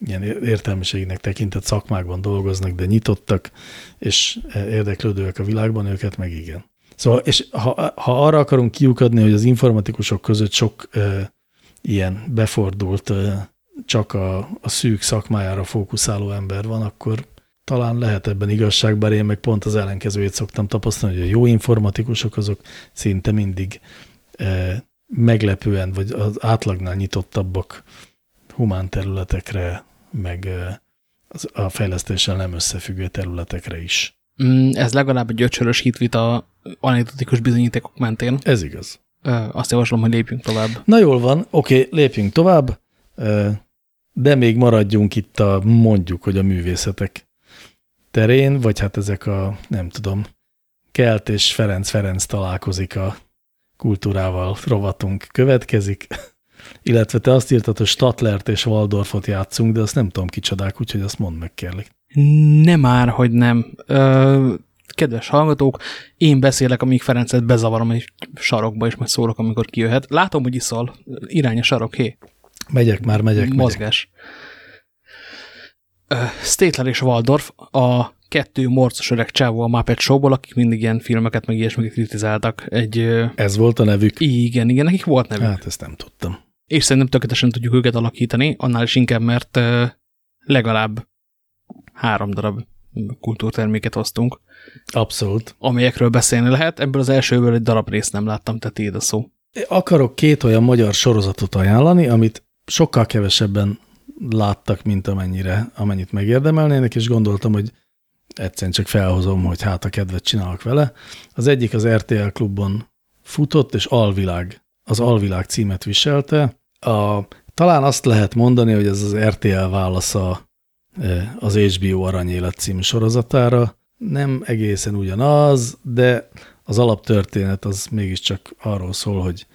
ilyen értelmiségnek tekintett szakmákban dolgoznak, de nyitottak, és érdeklődőek a világban, őket meg igen. Szóval, és ha, ha arra akarunk kiukadni, hogy az informatikusok között sok e, ilyen befordult, e, csak a, a szűk szakmájára fókuszáló ember van, akkor talán lehet ebben igazság, bár én meg pont az ellenkezőjét szoktam tapasztalni, hogy a jó informatikusok azok szinte mindig e, meglepően, vagy az átlagnál nyitottabbak humán területekre, meg a fejlesztéssel nem összefüggő területekre is. Mm, ez legalább egy öcsörös hitvita anekdotikus bizonyítékok mentén. Ez igaz. Azt javaslom, hogy lépjünk tovább. Na jól van, oké, lépjünk tovább, de még maradjunk itt a mondjuk, hogy a művészetek terén, vagy hát ezek a, nem tudom, Kelt és Ferenc Ferenc találkozik a kultúrával rovatunk következik illetve te azt írtad, hogy Statlert és Waldorfot játszunk, de azt nem tudom kicsodák, úgyhogy azt mondd meg kérlek. Nem már, hogy nem. Ö, kedves hallgatók, én beszélek, amíg Ferencet bezavarom egy sarokba, és majd szólok, amikor kijöhet. Látom, hogy iszol. Irány a sarok, hé. Megyek már, megyek. Mozgás. Megyek. Statler és Waldorf a kettő morcos öreg csávó a Muppet Show-ból, akik mindig ilyen filmeket, meg ilyesmiket kritizáltak. Egy, Ez volt a nevük? Igen, igen, nekik volt nevük. Hát ezt nem tudtam. És szerintem tökéletesen tudjuk őket alakítani, annál is inkább, mert legalább három darab kultúrterméket hoztunk. Abszolút. Amelyekről beszélni lehet. Ebből az elsőből egy darab részt nem láttam, tehát tiéd a szó. Akarok két olyan magyar sorozatot ajánlani, amit sokkal kevesebben láttak, mint amennyire, amennyit megérdemelnének, és gondoltam, hogy egyszerűen csak felhozom, hogy hát a kedvet csinálok vele. Az egyik az RTL klubban futott, és Alvilág, az Alvilág címet viselte. A, talán azt lehet mondani, hogy ez az RTL válasza e, az HBO Aranyélet című sorozatára. Nem egészen ugyanaz, de az alaptörténet az mégiscsak arról szól, hogy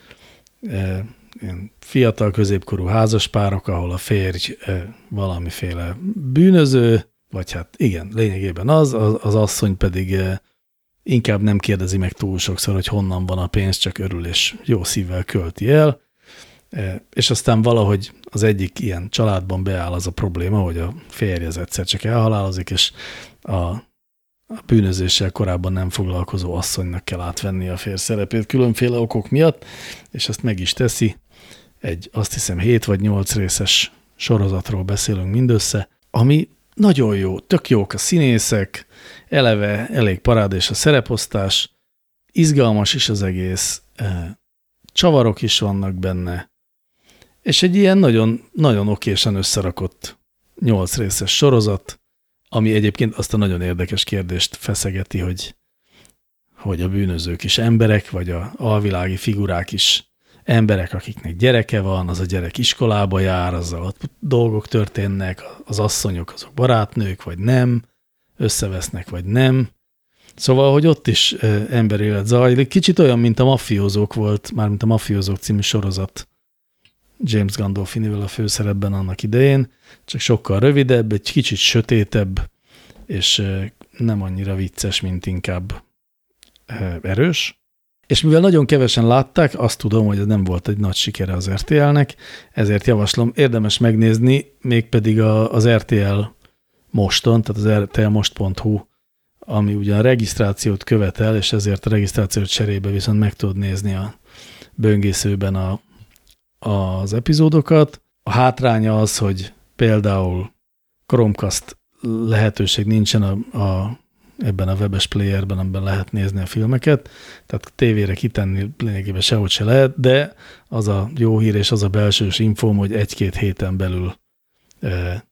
e, ilyen fiatal középkorú házaspárok, ahol a férj valamiféle bűnöző, vagy hát igen, lényegében az, az, az asszony pedig inkább nem kérdezi meg túl sokszor, hogy honnan van a pénz, csak örül és jó szívvel költi el, és aztán valahogy az egyik ilyen családban beáll az a probléma, hogy a férj az egyszer csak elhalálozik, és a a bűnözéssel korábban nem foglalkozó asszonynak kell átvenni a férj szerepét különféle okok miatt, és ezt meg is teszi. Egy azt hiszem 7 vagy 8 részes sorozatról beszélünk mindössze, ami nagyon jó, tök jók a színészek, eleve elég parádés a szereposztás, izgalmas is az egész, e, csavarok is vannak benne, és egy ilyen nagyon, nagyon okésen összerakott nyolc részes sorozat, ami egyébként azt a nagyon érdekes kérdést feszegeti, hogy, hogy a bűnözők is emberek, vagy a alvilági figurák is emberek, akiknek gyereke van, az a gyerek iskolába jár, azzal ott dolgok történnek, az asszonyok azok barátnők, vagy nem, összevesznek, vagy nem. Szóval, hogy ott is emberélet zajlik. Kicsit olyan, mint a mafiózók volt, már mint a mafiózók című sorozat James Gandolfinivel a főszerepben annak idején, csak sokkal rövidebb, egy kicsit sötétebb, és nem annyira vicces, mint inkább erős. És mivel nagyon kevesen látták, azt tudom, hogy ez nem volt egy nagy sikere az RTL-nek, ezért javaslom, érdemes megnézni, mégpedig a, az RTL moston, tehát az rtlmost.hu, ami ugyan regisztrációt követel, és ezért a regisztrációt cserébe viszont meg tudod nézni a böngészőben a az epizódokat. A hátránya az, hogy például Chromecast lehetőség nincsen a, a, ebben a webes playerben, amiben lehet nézni a filmeket, tehát tévére kitenni lényegében sehogy se lehet, de az a jó hír és az a belsős infóm, hogy egy-két héten belül e,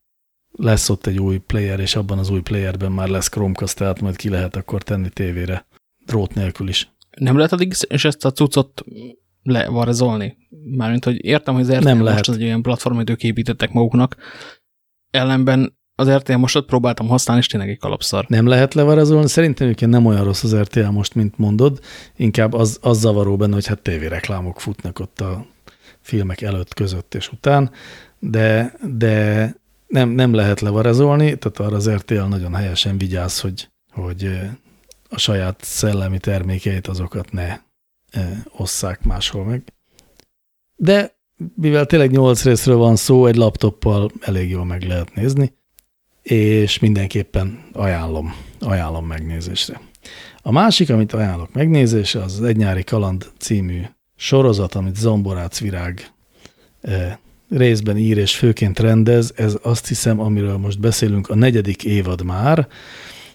lesz ott egy új player, és abban az új playerben már lesz Chromecast, tehát majd ki lehet akkor tenni tévére, drót nélkül is. Nem lehet addig, és ezt a cuccot levarezolni? Mármint, hogy értem, hogy az RTL nem most lehet. az egy olyan platform, amit ők építettek maguknak, ellenben az RTL mostot próbáltam használni, és tényleg egy kalapszar. Nem lehet levarezolni, szerintem egyébként nem olyan rossz az RTL most, mint mondod, inkább az, az zavaró benne, hogy hát tévéreklámok futnak ott a filmek előtt, között és után, de, de nem, nem lehet levarezolni, tehát arra az RTL nagyon helyesen vigyáz, hogy, hogy a saját szellemi termékeit azokat ne osszák máshol meg. De mivel tényleg 8 részről van szó, egy laptoppal elég jól meg lehet nézni, és mindenképpen ajánlom, ajánlom megnézésre. A másik, amit ajánlok megnézésre, az Egy nyári kaland című sorozat, amit Zomborác Virág részben ír és főként rendez. Ez azt hiszem, amiről most beszélünk, a negyedik évad már,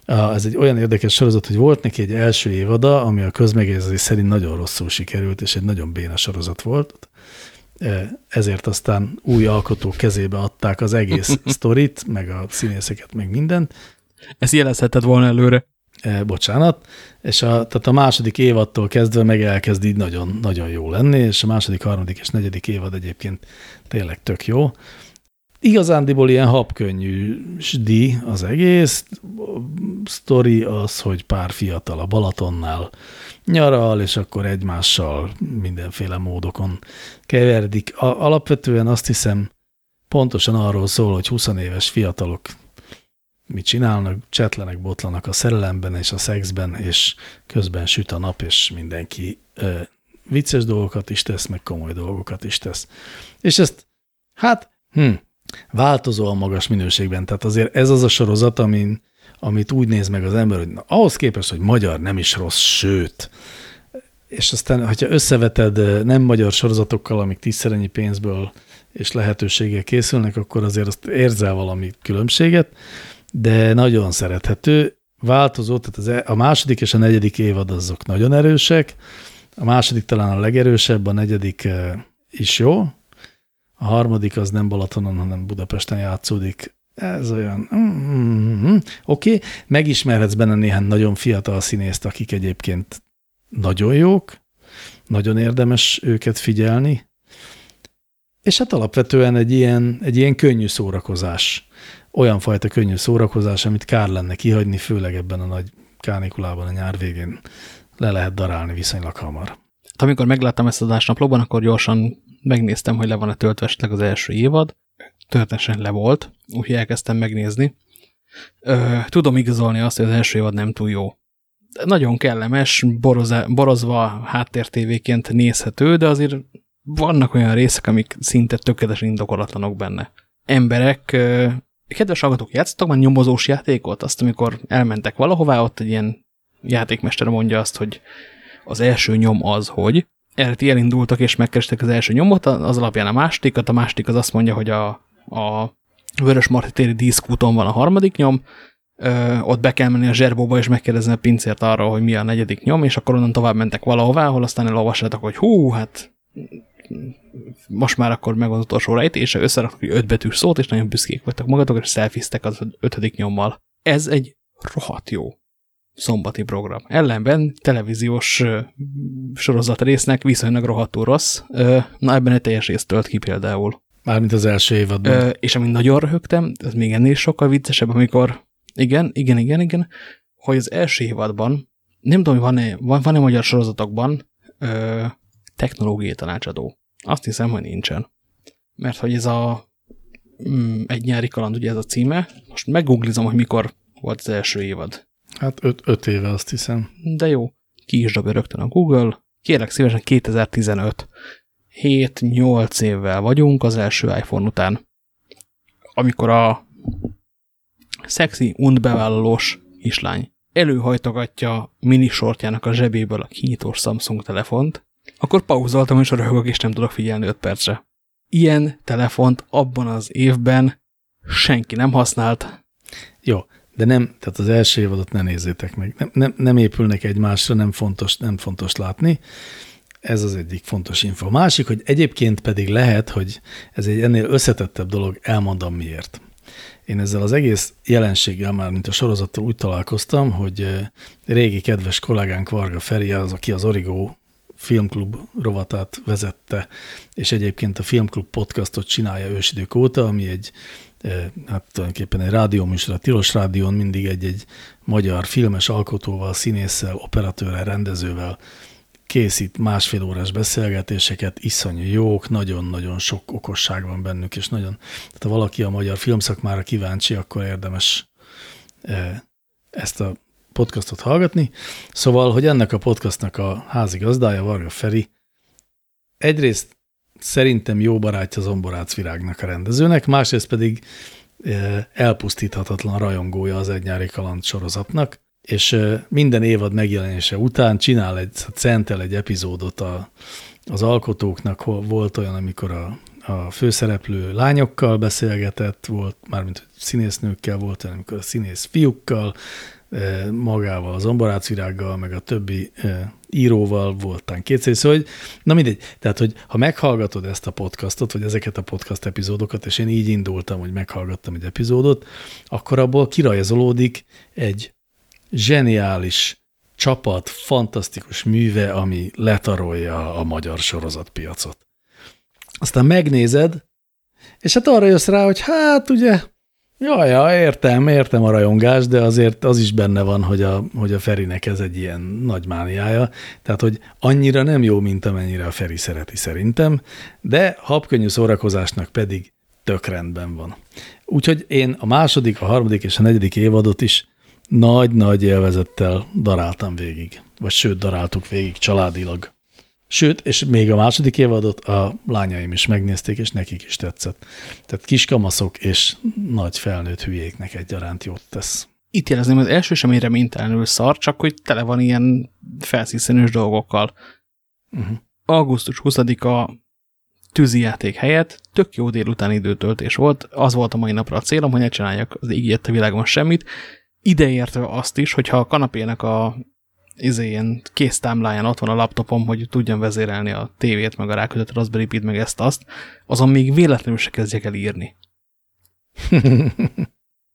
ez egy olyan érdekes sorozat, hogy volt neki egy első évada, ami a közmegérzés szerint nagyon rosszul sikerült, és egy nagyon béna sorozat volt. Ezért aztán új alkotók kezébe adták az egész sztorit, meg a színészeket, meg mindent. Ezt jelezheted volna előre. Bocsánat. És a, tehát a második évadtól kezdve meg elkezd így nagyon, nagyon jó lenni, és a második, harmadik és negyedik évad egyébként tényleg tök jó. Igazándiból ilyen habkönnyű di az egész. Sztori az, hogy pár fiatal a Balatonnál nyaral, és akkor egymással mindenféle módokon keverdik. A, alapvetően azt hiszem pontosan arról szól, hogy 20 éves fiatalok mit csinálnak, csetlenek, botlanak a szerelemben és a szexben, és közben süt a nap, és mindenki ö, vicces dolgokat is tesz, meg komoly dolgokat is tesz. És ezt, hát, hm, változóan magas minőségben. Tehát azért ez az a sorozat, amin, amit úgy néz meg az ember, hogy na, ahhoz képest, hogy magyar nem is rossz, sőt. És aztán, hogyha összeveted nem magyar sorozatokkal, amik tízszer ennyi pénzből és lehetőséggel készülnek, akkor azért azt érzel valami különbséget, de nagyon szerethető. Változó, tehát az, e- a második és a negyedik évad azok nagyon erősek, a második talán a legerősebb, a negyedik is jó, a harmadik az nem Balatonon, hanem Budapesten játszódik. Ez olyan, mm, mm, oké, okay. megismerhetsz benne néhány nagyon fiatal színészt, akik egyébként nagyon jók, nagyon érdemes őket figyelni, és hát alapvetően egy ilyen, egy ilyen könnyű szórakozás, olyan fajta könnyű szórakozás, amit kár lenne kihagyni, főleg ebben a nagy kánikulában a nyár végén le lehet darálni viszonylag hamar. Hát amikor megláttam ezt az adásnaplóban, akkor gyorsan megnéztem, hogy le van-e töltve esetleg az első évad. Történetesen le volt, úgyhogy elkezdtem megnézni. Ö, tudom igazolni azt, hogy az első évad nem túl jó. Nagyon kellemes, borozva, borozva háttértévéként nézhető, de azért vannak olyan részek, amik szinte tökéletesen indokolatlanok benne. Emberek, kedves hallgatók, játszottak már nyomozós játékot? Azt, amikor elmentek valahová, ott egy ilyen játékmester mondja azt, hogy az első nyom az, hogy erre ti elindultak és megkerestek az első nyomot, az alapján a másikat, a másik az azt mondja, hogy a, a Vörös Marti téri díszkúton van a harmadik nyom, ö, ott be kell menni a zserbóba és megkérdezni a pincért arra, hogy mi a negyedik nyom, és akkor onnan tovább mentek valahová, ahol aztán elolvassátok, hogy hú, hát most már akkor meg az utolsó rejtése, összeraktak egy ötbetűs szót, és nagyon büszkék voltak magatok, és szelfiztek az ötödik nyommal. Ez egy rohadt jó szombati program. Ellenben televíziós sorozat résznek viszonylag rohadtul rossz. Na ebben egy teljes részt tölt ki például. Mármint az első évadban. És amit nagyon röhögtem, ez még ennél sokkal viccesebb, amikor igen, igen, igen, igen, hogy az első évadban, nem tudom, van-e van, van -e magyar sorozatokban ö, technológiai tanácsadó. Azt hiszem, hogy nincsen. Mert hogy ez a mm, egy nyári kaland, ugye ez a címe, most meggooglizom, hogy mikor volt az első évad. Hát öt, öt éve azt hiszem. De jó, ki is dobja rögtön a Google. Kérlek szívesen 2015. 7-8 évvel vagyunk az első iPhone után. Amikor a szexi und bevállalós kislány előhajtogatja minisortjának a zsebéből a kinyitós Samsung telefont, akkor pauzoltam, és röhögök, és nem tudok figyelni 5 percre. Ilyen telefont abban az évben senki nem használt. Jó, de nem, tehát az első évadot ne nézzétek meg. Nem, nem, nem épülnek egymásra, nem fontos, nem fontos látni. Ez az egyik fontos info. Másik, hogy egyébként pedig lehet, hogy ez egy ennél összetettebb dolog, elmondom miért. Én ezzel az egész jelenséggel már, mint a sorozattal úgy találkoztam, hogy régi kedves kollégánk Varga Feri, az, aki az Origo filmklub rovatát vezette, és egyébként a filmklub podcastot csinálja ősidők óta, ami egy hát tulajdonképpen egy rádióműsor, a Tilos Rádión mindig egy-egy magyar filmes alkotóval, színésszel, operatőrrel, rendezővel készít másfél órás beszélgetéseket, iszonyú jók, nagyon-nagyon sok okosság van bennük, és nagyon, tehát ha valaki a magyar filmszakmára kíváncsi, akkor érdemes ezt a podcastot hallgatni. Szóval, hogy ennek a podcastnak a házigazdája, Varga Feri, egyrészt szerintem jó barátja Zomborác Virágnak a rendezőnek, másrészt pedig elpusztíthatatlan rajongója az Egynyári Kaland sorozatnak, és minden évad megjelenése után csinál egy, centel egy epizódot a, az alkotóknak, volt olyan, amikor a, a főszereplő lányokkal beszélgetett, volt, mármint színésznőkkel volt amikor a színész fiúkkal, magával, az Virággal, meg a többi íróval voltán kétszer, szóval, hogy, na mindegy, tehát, hogy ha meghallgatod ezt a podcastot, vagy ezeket a podcast epizódokat, és én így indultam, hogy meghallgattam egy epizódot, akkor abból kirajzolódik egy zseniális csapat, fantasztikus műve, ami letarolja a magyar sorozatpiacot. Aztán megnézed, és hát arra jössz rá, hogy hát ugye Ja, ja, értem, értem a rajongást, de azért az is benne van, hogy a, hogy a Ferinek ez egy ilyen nagy mániája. Tehát, hogy annyira nem jó, mint amennyire a Feri szereti szerintem, de habkönnyű szórakozásnak pedig tök rendben van. Úgyhogy én a második, a harmadik és a negyedik évadot is nagy-nagy élvezettel daráltam végig. Vagy sőt, daráltuk végig családilag. Sőt, és még a második évadot a lányaim is megnézték, és nekik is tetszett. Tehát kiskamaszok és nagy felnőtt hülyéknek egyaránt jót tesz. itt jelezném, az első sem egy reménytelenül szar, csak hogy tele van ilyen felszíszenős dolgokkal. Uh -huh. Augusztus 20-a tűzijáték helyett tök jó délutáni időtöltés volt. Az volt a mai napra a célom, hogy ne csináljak az ígért a világon semmit. Ideértve azt is, hogyha a kanapének a izé, ilyen késztámláján ott van a laptopom, hogy tudjam vezérelni a tévét, meg a rákötött Raspberry Pi, meg ezt-azt, azon még véletlenül se kezdjek el írni.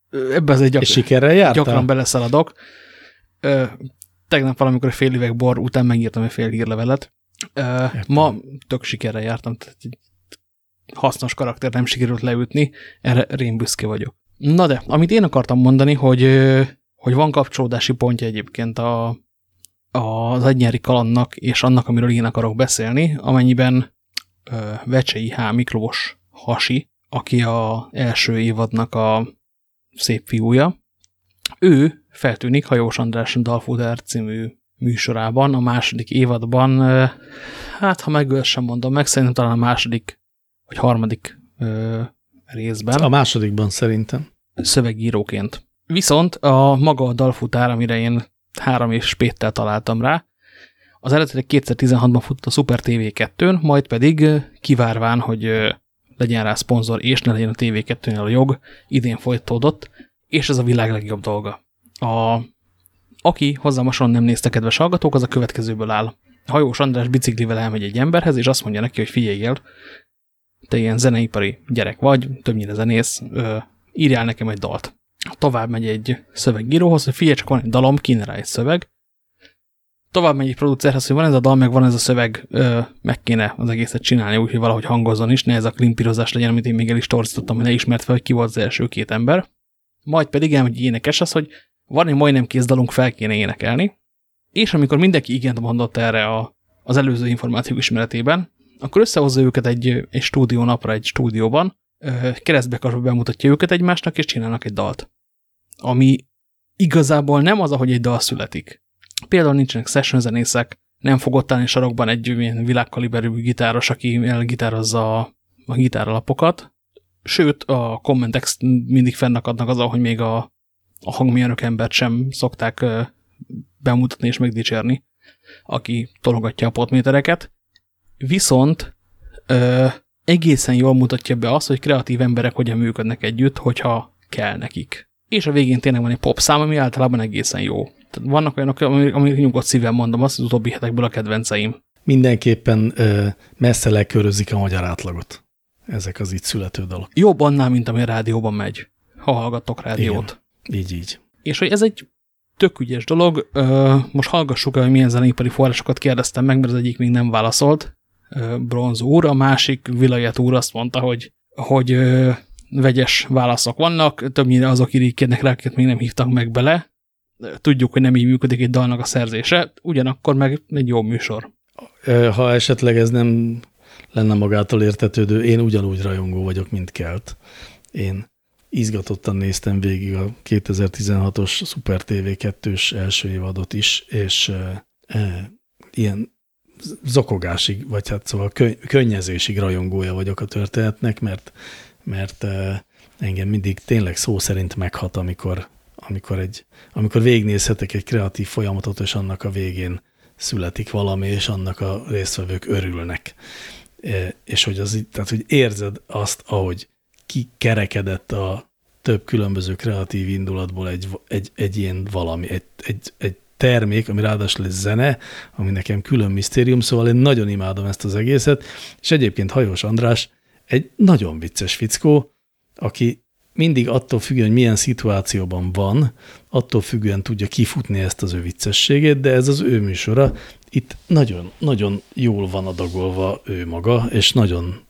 Ebbe az egy gyak sikerrel gyakran beleszaladok. Ö, tegnap valamikor fél évek bor után megírtam egy fél hírlevelet. Ö, ma tök sikerrel jártam, tehát egy hasznos karakter nem sikerült leütni, erre rém büszke vagyok. Na de, amit én akartam mondani, hogy, hogy van kapcsolódási pontja egyébként a, az egynyeri kalannak és annak, amiről én akarok beszélni, amennyiben ö, Vecsei H. Miklós Hasi, aki a első évadnak a szép fiúja, ő feltűnik Hajós András Dalfuder című műsorában, a második évadban, hát ha megöl sem mondom meg, szerintem talán a második vagy harmadik ö, részben. A másodikban szerintem. Szövegíróként. Viszont a maga a dalfutár, amire én három és spéttel találtam rá, az eredetileg 2016-ban futott a Super TV 2-n, majd pedig kivárván, hogy legyen rá szponzor, és ne legyen a TV2-nél a jog, idén folytatódott, és ez a világ legjobb dolga. A, aki hozzám hasonlóan nem nézte, kedves hallgatók, az a következőből áll. Hajós András biciklivel elmegy egy emberhez, és azt mondja neki, hogy figyeljél, te ilyen zeneipari gyerek vagy, többnyire zenész, ö, írjál nekem egy dalt. Tovább megy egy szövegíróhoz, hogy figyelj, csak van egy dalom, kéne rá egy szöveg, tovább megy egy producerhez, hogy van ez a dal, meg van ez a szöveg, ö, meg kéne az egészet csinálni, úgyhogy valahogy hangozzon is, ne ez a klimpirozás legyen, amit én még el is torzítottam, hogy ne ismert fel, hogy ki volt az első két ember. Majd pedig elmegy énekes az, hogy van egy majdnem kész dalunk, fel kéne énekelni, és amikor mindenki igent mondott erre a, az előző információk ismeretében, akkor összehozza őket egy, egy stúdió napra egy stúdióban, keresztbe bemutatja őket egymásnak, és csinálnak egy dalt. Ami igazából nem az, ahogy egy dal születik, Például nincsenek session zenészek, nem fog ott állni sarokban egy ilyen világkaliberű gitáros, aki elgitározza a, a gitáralapokat, sőt, a kommentek mindig fennakadnak az, hogy még a, a hangmérnök embert sem szokták bemutatni és megdicsérni, aki tologatja a potmétereket. Viszont egészen jól mutatja be azt, hogy kreatív emberek hogyan működnek együtt, hogyha kell nekik. És a végén tényleg van egy pop szám, ami általában egészen jó. Tehát vannak olyanok, amik, amik nyugodt szívem mondom, azt az utóbbi hetekből a kedvenceim. Mindenképpen ö, messze lekörözik a magyar átlagot. Ezek az itt születő dalok. Jobb annál, mint ami a rádióban megy, ha hallgattok rádiót. Igen. Így, így. És hogy ez egy tök ügyes dolog. Ö, most hallgassuk el, hogy milyen zeneipari forrásokat kérdeztem meg, mert az egyik még nem válaszolt. Bronz úr, a másik Vilayet úr azt mondta, hogy, hogy vegyes válaszok vannak, többnyire azok irigykednek rá, akiket még nem hívtak meg bele, tudjuk, hogy nem így működik egy dalnak a szerzése, ugyanakkor meg egy jó műsor. Ha esetleg ez nem lenne magától értetődő, én ugyanúgy rajongó vagyok, mint Kelt. Én izgatottan néztem végig a 2016-os Super TV 2-s első évadot is, és e, e, ilyen zokogásig, vagy hát szóval könnyezésig rajongója vagyok a történetnek, mert, mert e, engem mindig tényleg szó szerint meghat, amikor amikor, egy, amikor végignézhetek egy kreatív folyamatot, és annak a végén születik valami, és annak a résztvevők örülnek. E, és hogy, az, tehát, hogy érzed azt, ahogy kikerekedett a több különböző kreatív indulatból egy, egy, egy ilyen valami, egy, egy, egy termék, ami ráadásul egy zene, ami nekem külön misztérium, szóval én nagyon imádom ezt az egészet, és egyébként Hajós András egy nagyon vicces fickó, aki mindig attól függően, hogy milyen szituációban van, attól függően tudja kifutni ezt az ő viccességét, de ez az ő műsora, itt nagyon, nagyon jól van adagolva ő maga, és nagyon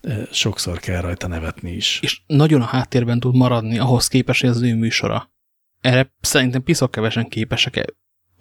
eh, sokszor kell rajta nevetni is. És nagyon a háttérben tud maradni ahhoz képest, hogy az ő műsora. Erre szerintem piszok kevesen képesek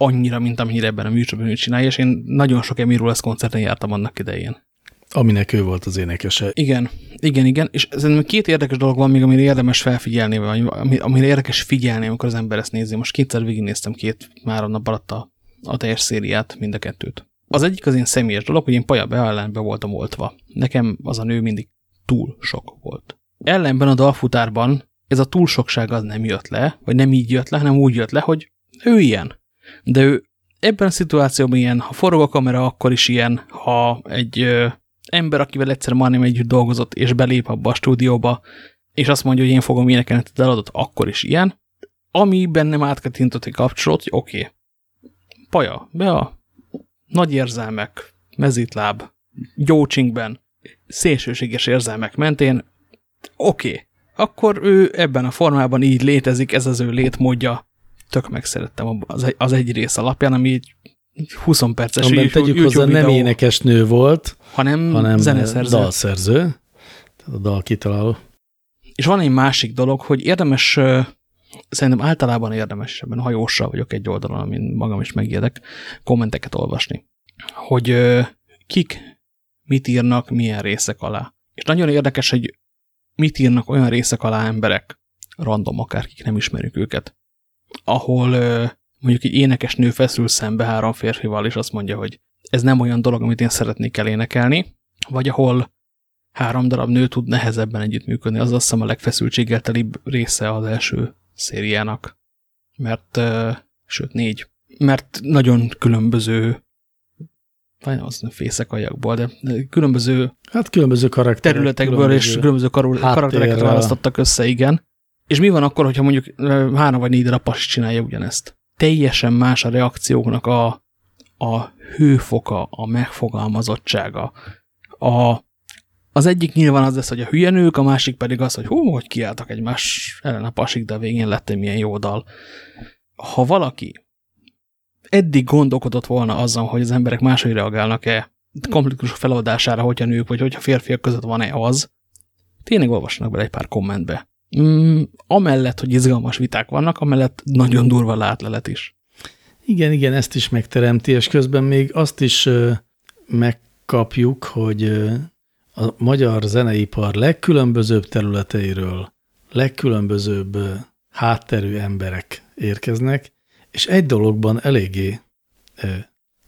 annyira, mint amennyire ebben a műsorban ő csinálja, és én nagyon sok Emi lesz koncerten jártam annak idején. Aminek ő volt az énekese. Igen, igen, igen. És szerintem két érdekes dolog van még, amire érdemes felfigyelni, vagy amire érdekes figyelni, amikor az ember ezt nézi. Most kétszer végignéztem két már nap alatt a, a teljes szériát, mind a kettőt. Az egyik az én személyes dolog, hogy én Paja ellenbe voltam oltva. Nekem az a nő mindig túl sok volt. Ellenben a dalfutárban ez a túlsokság az nem jött le, vagy nem így jött le, hanem úgy jött le, hogy ő ilyen. De ő ebben a szituációban ilyen, ha forog a kamera, akkor is ilyen, ha egy ö, ember, akivel egyszer majdnem együtt dolgozott, és belép abba a stúdióba, és azt mondja, hogy én fogom énekelni a dalodat, akkor is ilyen. Ami bennem átkatintott egy kapcsolat, hogy oké, okay. paja, be a nagy érzelmek, mezitláb, gyócsinkben, szélsőséges érzelmek mentén, oké, okay. akkor ő ebben a formában így létezik, ez az ő létmódja, tök megszerettem az egy, az egy rész alapján, ami egy 20 perces Amiben tegyük YouTube hozzá, videó, nem énekes nő volt, hanem, hanem zeneszerző. dalszerző, tehát a dal kitaláló. És van egy másik dolog, hogy érdemes, szerintem általában érdemes, ebben hajóssal vagyok egy oldalon, amin magam is megijedek, kommenteket olvasni. Hogy kik mit írnak milyen részek alá. És nagyon érdekes, hogy mit írnak olyan részek alá emberek, random akárkik, nem ismerjük őket, ahol mondjuk egy énekes nő feszül szembe három férfival, és azt mondja, hogy ez nem olyan dolog, amit én szeretnék elénekelni, vagy ahol három darab nő tud nehezebben együttműködni, az azt hiszem a legfeszültséggel telibb része az első szériának. Mert, sőt négy, mert nagyon különböző vagy nem fészekajakból, de különböző, hát különböző karakterek, területekből különböző és különböző karaktereket választottak össze, igen. És mi van akkor, hogyha mondjuk három vagy négy darab pasi csinálja ugyanezt? Teljesen más a reakcióknak a, a hőfoka, a megfogalmazottsága. A, az egyik nyilván az lesz, hogy a hülye nők, a másik pedig az, hogy hú, hogy kiálltak egymás ellen a pasik, de a végén lett egy milyen jó dal. Ha valaki eddig gondolkodott volna azzal, hogy az emberek máshogy reagálnak-e konfliktus feloldására, hogyha nők, vagy hogyha férfiak között van-e az, tényleg olvasnak bele egy pár kommentbe. Mm, amellett, hogy izgalmas viták vannak, amellett nagyon durva látlelet is. Igen, igen, ezt is megteremti, és közben még azt is ö, megkapjuk, hogy ö, a magyar zeneipar legkülönbözőbb területeiről legkülönbözőbb ö, hátterű emberek érkeznek, és egy dologban eléggé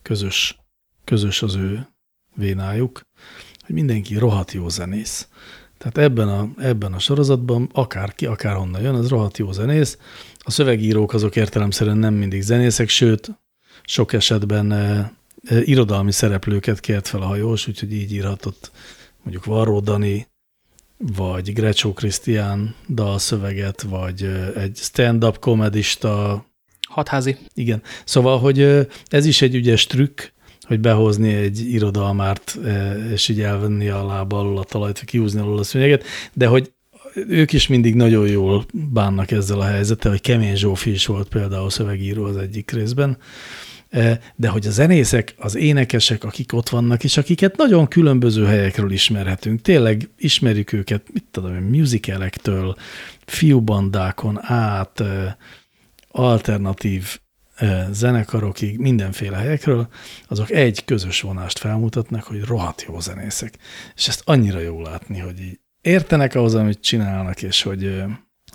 közös, közös az ő vénájuk, hogy mindenki rohadt jó zenész. Tehát ebben a, ebben a sorozatban akárki, akár honnan jön, az rohadt jó zenész. A szövegírók azok értelemszerűen nem mindig zenészek, sőt, sok esetben e, e, irodalmi szereplőket kért fel a hajós, úgyhogy így írhatott mondjuk Varró Dani, vagy Grecsó Krisztián dalszöveget, vagy egy stand-up komedista, Hatházi. Igen. Szóval, hogy ez is egy ügyes trükk, hogy behozni egy irodalmárt, és így elvenni a lába alól a talajt, vagy kiúzni alól a szőnyeget, de hogy ők is mindig nagyon jól bánnak ezzel a helyzettel, hogy Kemény Zsófi is volt például szövegíró az egyik részben, de hogy a zenészek, az énekesek, akik ott vannak, és akiket nagyon különböző helyekről ismerhetünk, tényleg ismerjük őket, mit tudom, musicalektől, fiúbandákon át, alternatív zenekarokig, mindenféle helyekről, azok egy közös vonást felmutatnak, hogy rohadt jó zenészek. És ezt annyira jó látni, hogy így értenek ahhoz, amit csinálnak, és hogy,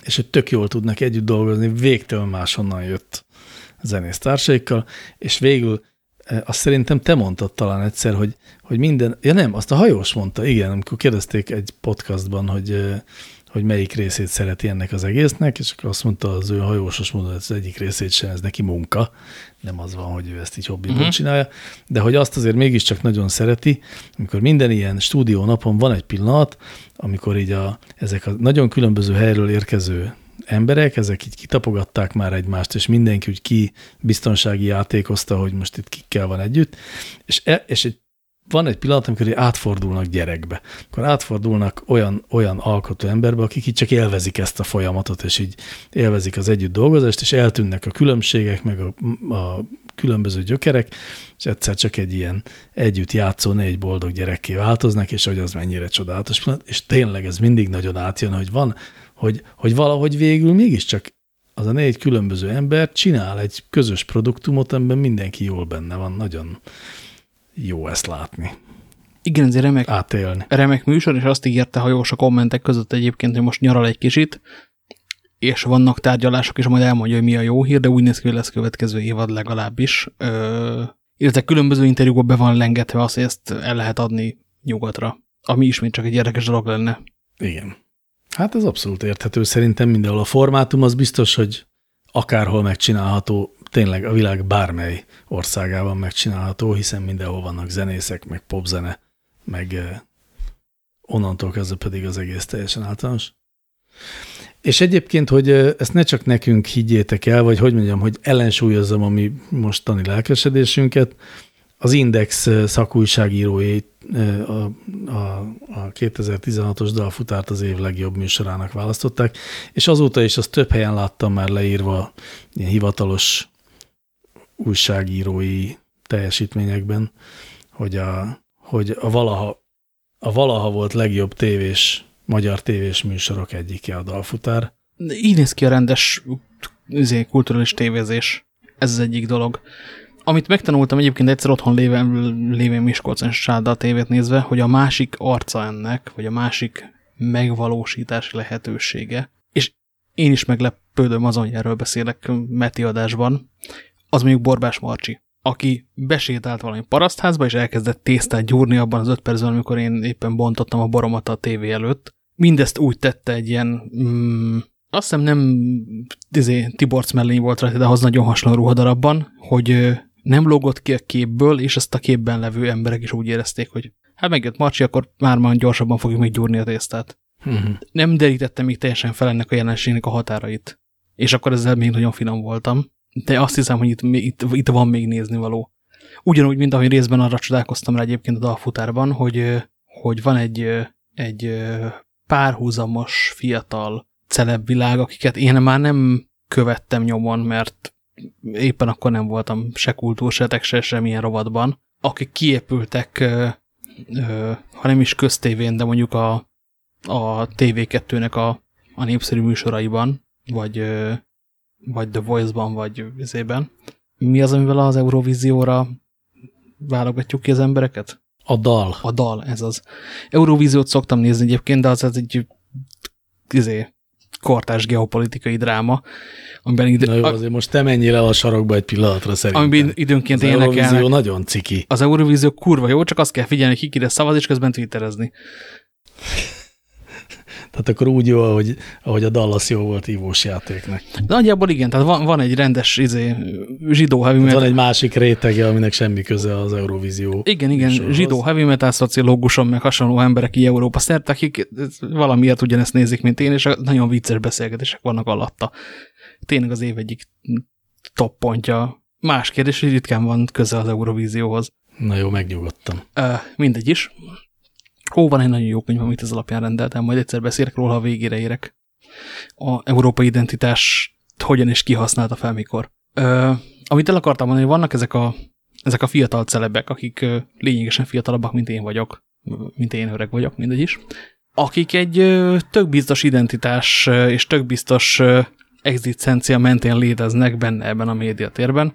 és hogy tök jól tudnak együtt dolgozni, végtelen máshonnan jött zenésztársaikkal, és végül azt szerintem te mondtad talán egyszer, hogy, hogy minden, ja nem, azt a hajós mondta, igen, amikor kérdezték egy podcastban, hogy hogy melyik részét szereti ennek az egésznek, és akkor azt mondta az ő hajósos módon, hogy az egyik részét sem, ez neki munka, nem az van, hogy ő ezt így hobbiból uh mhm. -huh. csinálja, de hogy azt azért mégiscsak nagyon szereti, amikor minden ilyen stúdió napon van egy pillanat, amikor így a, ezek a nagyon különböző helyről érkező emberek, ezek így kitapogatták már egymást, és mindenki úgy ki biztonsági játékozta, hogy most itt kikkel van együtt, és, e, és egy van egy pillanat, amikor átfordulnak gyerekbe. Akkor átfordulnak olyan, olyan alkotó emberbe, akik így csak élvezik ezt a folyamatot, és így élvezik az együtt dolgozást, és eltűnnek a különbségek, meg a, a különböző gyökerek, és egyszer csak egy ilyen együtt játszó négy boldog gyerekké változnak, és hogy az mennyire csodálatos és tényleg ez mindig nagyon átjön, hogy van, hogy, hogy valahogy végül mégiscsak az a négy különböző ember csinál egy közös produktumot, amiben mindenki jól benne van, nagyon, jó ezt látni. Igen, ez egy remek, átélni. remek műsor, és azt ígérte hajós a kommentek között egyébként, hogy most nyaral egy kicsit, és vannak tárgyalások, és majd elmondja, hogy mi a jó hír, de úgy néz ki, hogy lesz következő évad legalábbis. Ö, illetve különböző interjúkban be van lengetve az, hogy ezt el lehet adni nyugatra, ami ismét csak egy érdekes dolog lenne. Igen. Hát ez abszolút érthető. Szerintem mindenhol a formátum az biztos, hogy akárhol megcsinálható, tényleg a világ bármely országában megcsinálható, hiszen mindenhol vannak zenészek, meg popzene, meg onnantól kezdve pedig az egész teljesen általános. És egyébként, hogy ezt ne csak nekünk higgyétek el, vagy hogy mondjam, hogy ellensúlyozzam a mi mostani lelkesedésünket, az Index szakújságírói a, a, a 2016-os dalfutárt az év legjobb műsorának választották, és azóta is azt több helyen láttam már leírva ilyen hivatalos újságírói teljesítményekben, hogy a, hogy a valaha, a valaha volt legjobb tévés, magyar tévés műsorok egyike a dalfutár. Így néz ki a rendes izé, kulturális tévézés. Ez az egyik dolog. Amit megtanultam egyébként egyszer otthon lévén, lévén Miskolcon sáddal tévét nézve, hogy a másik arca ennek, vagy a másik megvalósítási lehetősége, és én is meglepődöm azon, hogy erről beszélek Meti adásban, az mondjuk Borbás Marcsi, aki besétált valami parasztházba, és elkezdett tésztát gyúrni abban az öt percben, amikor én éppen bontottam a boromat a tévé előtt. Mindezt úgy tette egy ilyen, mm, azt hiszem nem izé, Tiborc mellény volt rajta, de az nagyon hasonló ruhadarabban, hogy nem logott ki a képből, és ezt a képben levő emberek is úgy érezték, hogy hát megjött Marcsi, akkor már már gyorsabban fogjuk még gyúrni a tésztát. -huh. Nem derítettem még teljesen fel ennek a jelenségnek a határait. És akkor ezzel még nagyon finom voltam de azt hiszem, hogy itt, itt, itt van még nézni való. Ugyanúgy, mint ahogy részben arra csodálkoztam rá egyébként a dalfutárban, hogy, hogy van egy, egy párhuzamos, fiatal celeb világ, akiket én már nem követtem nyomon, mert éppen akkor nem voltam se kultúrsetek, se semmilyen rovatban, akik kiépültek, ha nem is köztévén, de mondjuk a, a TV2-nek a, a népszerű műsoraiban, vagy vagy The Voice-ban, vagy vizében. Mi az, amivel az Eurovízióra válogatjuk ki az embereket? A dal. A dal, ez az. Eurovíziót szoktam nézni egyébként, de az, az egy izé, kortás geopolitikai dráma, amiben idő, Na jó, azért most te menjél el a sarokba egy pillanatra szerintem. Amiben időnként az énekelnek. Az Eurovízió nagyon ciki. Az Eurovízió kurva jó, csak azt kell figyelni, ki kire szavaz, és közben twitterezni. Tehát akkor úgy jó, ahogy, ahogy a Dallas jó volt ívós játéknak. Nagyjából igen, tehát van, van egy rendes izé, zsidó heavy metal. Van egy másik rétege, aminek semmi köze az Eurovízió. Igen, igen, sorhoz. zsidó heavy metal szociológuson, meg hasonló emberek így Európa szerte, akik valamiért ugyanezt nézik, mint én, és nagyon vicces beszélgetések vannak alatta. Tényleg az év egyik top pontja. Más kérdés, hogy ritkán van köze az Eurovízióhoz. Na jó, megnyugodtam. Uh, mindegy is. Ó, van egy nagyon jó könyv, amit ez alapján rendeltem, majd egyszer beszélek róla, ha végére érek. A európai identitás hogyan és kihasználta fel mikor. Ö, amit el akartam mondani, hogy vannak ezek a, ezek a fiatal celebek, akik lényegesen fiatalabbak, mint én vagyok, mint én öreg vagyok, mindegy is, akik egy tök biztos identitás és tök biztos ö, existencia mentén léteznek benne ebben a médiatérben,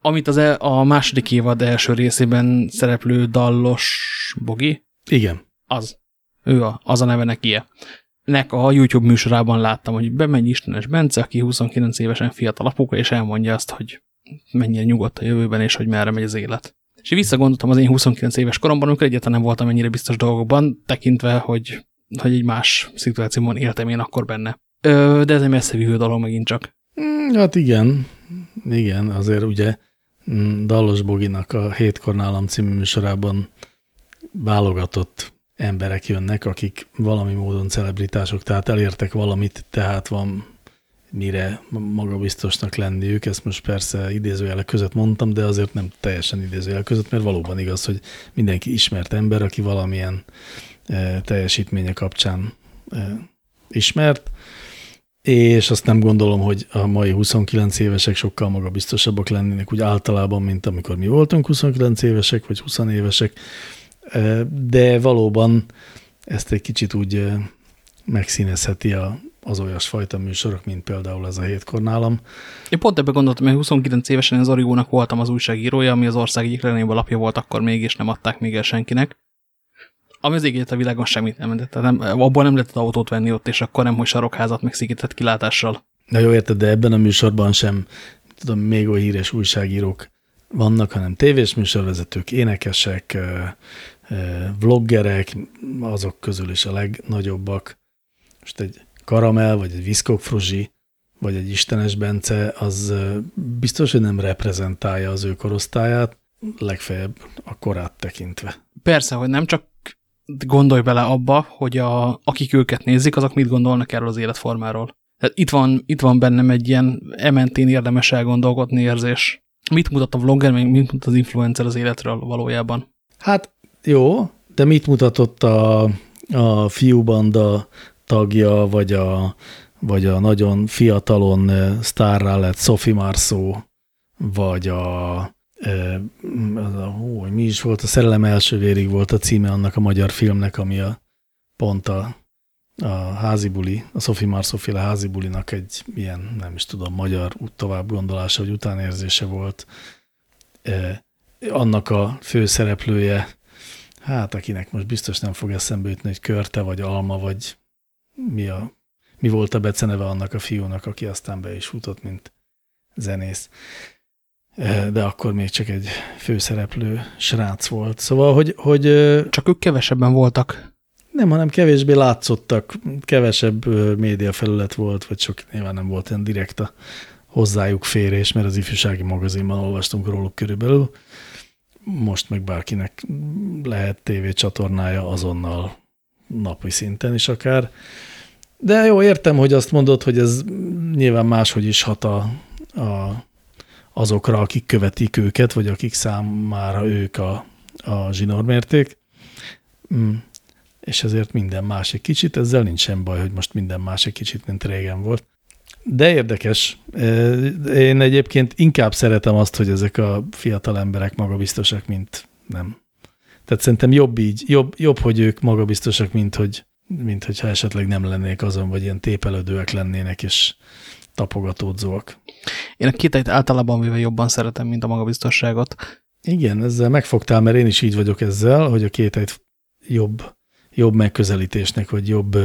amit az e, a második évad első részében szereplő Dallos Bogi, igen. Az. Ő a, az a neve neki. Nek a YouTube műsorában láttam, hogy bemegy Istenes Bence, aki 29 évesen fiatal apuka, és elmondja azt, hogy mennyire nyugodt a jövőben, és hogy merre megy az élet. És visszagondoltam az én 29 éves koromban, amikor egyáltalán nem voltam ennyire biztos dolgokban, tekintve, hogy, hogy egy más szituációban éltem én akkor benne. Ö, de ez egy messze vívő dolog megint csak. Mm, hát igen, igen, azért ugye mm, Dallos Boginak a Hétkor nálam című műsorában válogatott emberek jönnek, akik valami módon celebritások, tehát elértek valamit, tehát van mire magabiztosnak lenniük. Ezt most persze idézőjelek között mondtam, de azért nem teljesen idézőjelek között, mert valóban igaz, hogy mindenki ismert ember, aki valamilyen e, teljesítménye kapcsán e, ismert, és azt nem gondolom, hogy a mai 29 évesek sokkal magabiztosabbak lennének úgy általában, mint amikor mi voltunk 29 évesek, vagy 20 évesek, de valóban ezt egy kicsit úgy megszínezheti a, az olyasfajta műsorok, mint például ez a hétkor nálam. Én pont ebben gondoltam, hogy 29 évesen az Origónak voltam az újságírója, ami az ország egyik legnagyobb lapja volt akkor még, és nem adták még el senkinek. Ami az égét a világon semmit nem mentett. Nem, abból nem lehetett autót venni ott, és akkor nem, hogy sarokházat meg szigített kilátással. Na jó, érted, de ebben a műsorban sem, tudom, még olyan híres újságírók vannak, hanem tévés műsorvezetők, énekesek, vloggerek, azok közül is a legnagyobbak, most egy karamell, vagy egy viszkok fruzsi, vagy egy Istenes Bence, az biztos, hogy nem reprezentálja az ő korosztályát, legfeljebb a korát tekintve. Persze, hogy nem, csak gondolj bele abba, hogy a, akik őket nézik, azok mit gondolnak erről az életformáról. Tehát itt van, itt van bennem egy ilyen ementén érdemes elgondolkodni érzés. Mit mutat a vlogger, meg mit mutat az influencer az életről valójában? Hát jó, de mit mutatott a, a fiúbanda tagja, vagy a, vagy a nagyon fiatalon sztárrá lett Sophie Marceau, vagy a, az a hú, mi is volt, a Szerelem első vérig volt a címe annak a magyar filmnek, ami a pont a, a házibuli, a Sophie Marceau féle házibulinak egy ilyen, nem is tudom, magyar tovább gondolása, vagy utánérzése volt. Annak a főszereplője, hát akinek most biztos nem fog eszembe jutni, hogy Körte, vagy Alma, vagy mi, a, mi volt a beceneve annak a fiúnak, aki aztán be is futott, mint zenész. De akkor még csak egy főszereplő srác volt. Szóval, hogy... hogy csak ők kevesebben voltak. Nem, hanem kevésbé látszottak, kevesebb médiafelület volt, vagy sok nyilván nem volt ilyen direkt a hozzájuk férés, mert az ifjúsági magazinban olvastunk róluk körülbelül. Most meg bárkinek lehet tévécsatornája azonnal napi szinten is akár. De jó, értem, hogy azt mondod, hogy ez nyilván máshogy is hat a, a, azokra, akik követik őket, vagy akik számára ők a, a zsinórmérték. Mm. És ezért minden más egy kicsit, ezzel nincsen baj, hogy most minden más egy kicsit, mint régen volt. De érdekes. Én egyébként inkább szeretem azt, hogy ezek a fiatal emberek magabiztosak, mint nem. Tehát szerintem jobb így, jobb, jobb hogy ők magabiztosak, mint hogy mint hogyha esetleg nem lennék azon, vagy ilyen tépelődőek lennének, és tapogatódzóak. Én a kételyt általában véve jobban szeretem, mint a magabiztosságot. Igen, ezzel megfogtál, mert én is így vagyok ezzel, hogy a kételyt jobb, jobb megközelítésnek, vagy jobb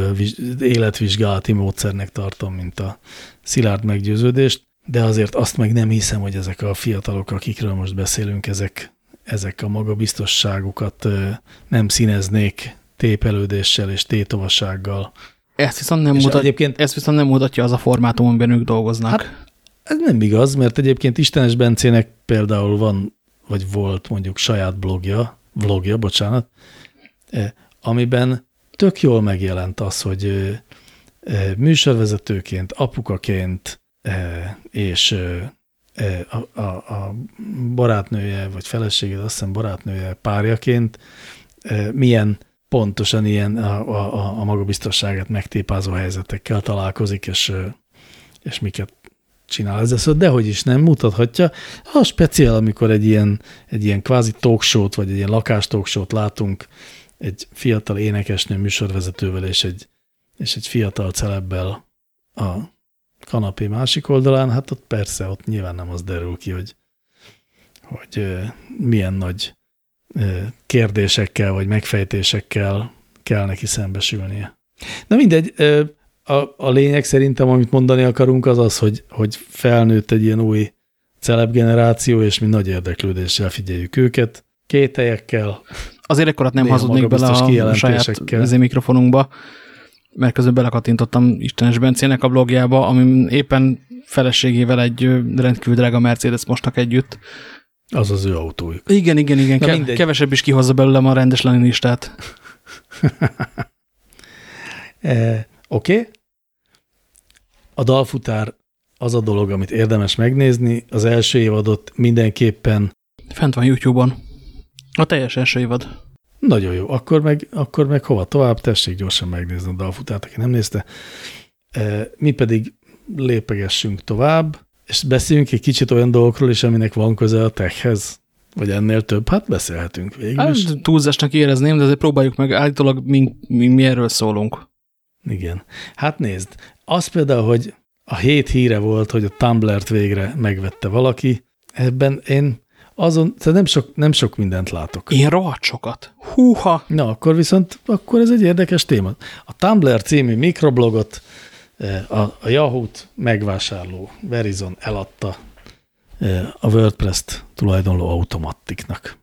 életvizsgálati módszernek tartom, mint a szilárd meggyőződést, de azért azt meg nem hiszem, hogy ezek a fiatalok, akikről most beszélünk, ezek, ezek a magabiztosságukat nem színeznék tépelődéssel és tétovassággal. Ezt viszont nem, mutat, egyébként, ezt viszont nem mutatja az a formátum, amiben ők dolgoznak. Hát, ez nem igaz, mert egyébként Istenes Bencének például van, vagy volt mondjuk saját blogja, vlogja, bocsánat, eh, amiben tök jól megjelent az, hogy műsorvezetőként, apukaként és a, a, a barátnője, vagy felesége, azt hiszem barátnője párjaként milyen pontosan ilyen a, a, a magabiztosságát megtépázó helyzetekkel találkozik, és, és miket csinál ezzel, szóval dehogy is nem mutathatja. A speciál, amikor egy ilyen, egy ilyen kvázi talkshow vagy egy ilyen lakás talkshow látunk egy fiatal énekesnő műsorvezetővel és egy, és egy fiatal celebbel a kanapé másik oldalán, hát ott persze, ott nyilván nem az derül ki, hogy, hogy milyen nagy kérdésekkel vagy megfejtésekkel kell neki szembesülnie. Na mindegy, a, a lényeg szerintem, amit mondani akarunk, az az, hogy, hogy felnőtt egy ilyen új celeb generáció, és mi nagy érdeklődéssel figyeljük őket, kételyekkel. Azért ekkorat nem hazudnék bele a saját mikrofonunkba, mert közben belekattintottam Istenes Bencének a blogjába, ami éppen feleségével egy rendkívül drága Mercedes mostak együtt, az az ő autójuk. Igen, igen, igen. Ke mindegy. kevesebb is kihozza belőlem a rendes leninistát. e, Oké. Okay. A dalfutár az a dolog, amit érdemes megnézni. Az első évadot mindenképpen... Fent van YouTube-on. A teljes első évad. Nagyon jó. Akkor meg, akkor meg hova tovább? Tessék gyorsan megnézni a dalfutárt, aki nem nézte. E, mi pedig lépegessünk tovább és beszéljünk egy kicsit olyan dolgokról is, aminek van köze a techhez, vagy ennél több, hát beszélhetünk végül hát, is. Túlzásnak érezném, de azért próbáljuk meg, állítólag mi, mi, mi erről szólunk. Igen. Hát nézd, az például, hogy a hét híre volt, hogy a Tumblr-t végre megvette valaki, ebben én azon, nem sok, nem sok mindent látok. Én rohadt sokat. Húha! Na, akkor viszont, akkor ez egy érdekes téma. A Tumblr című mikroblogot a, a Yahoo-t megvásárló Verizon eladta a WordPress-t tulajdonló automatiknak.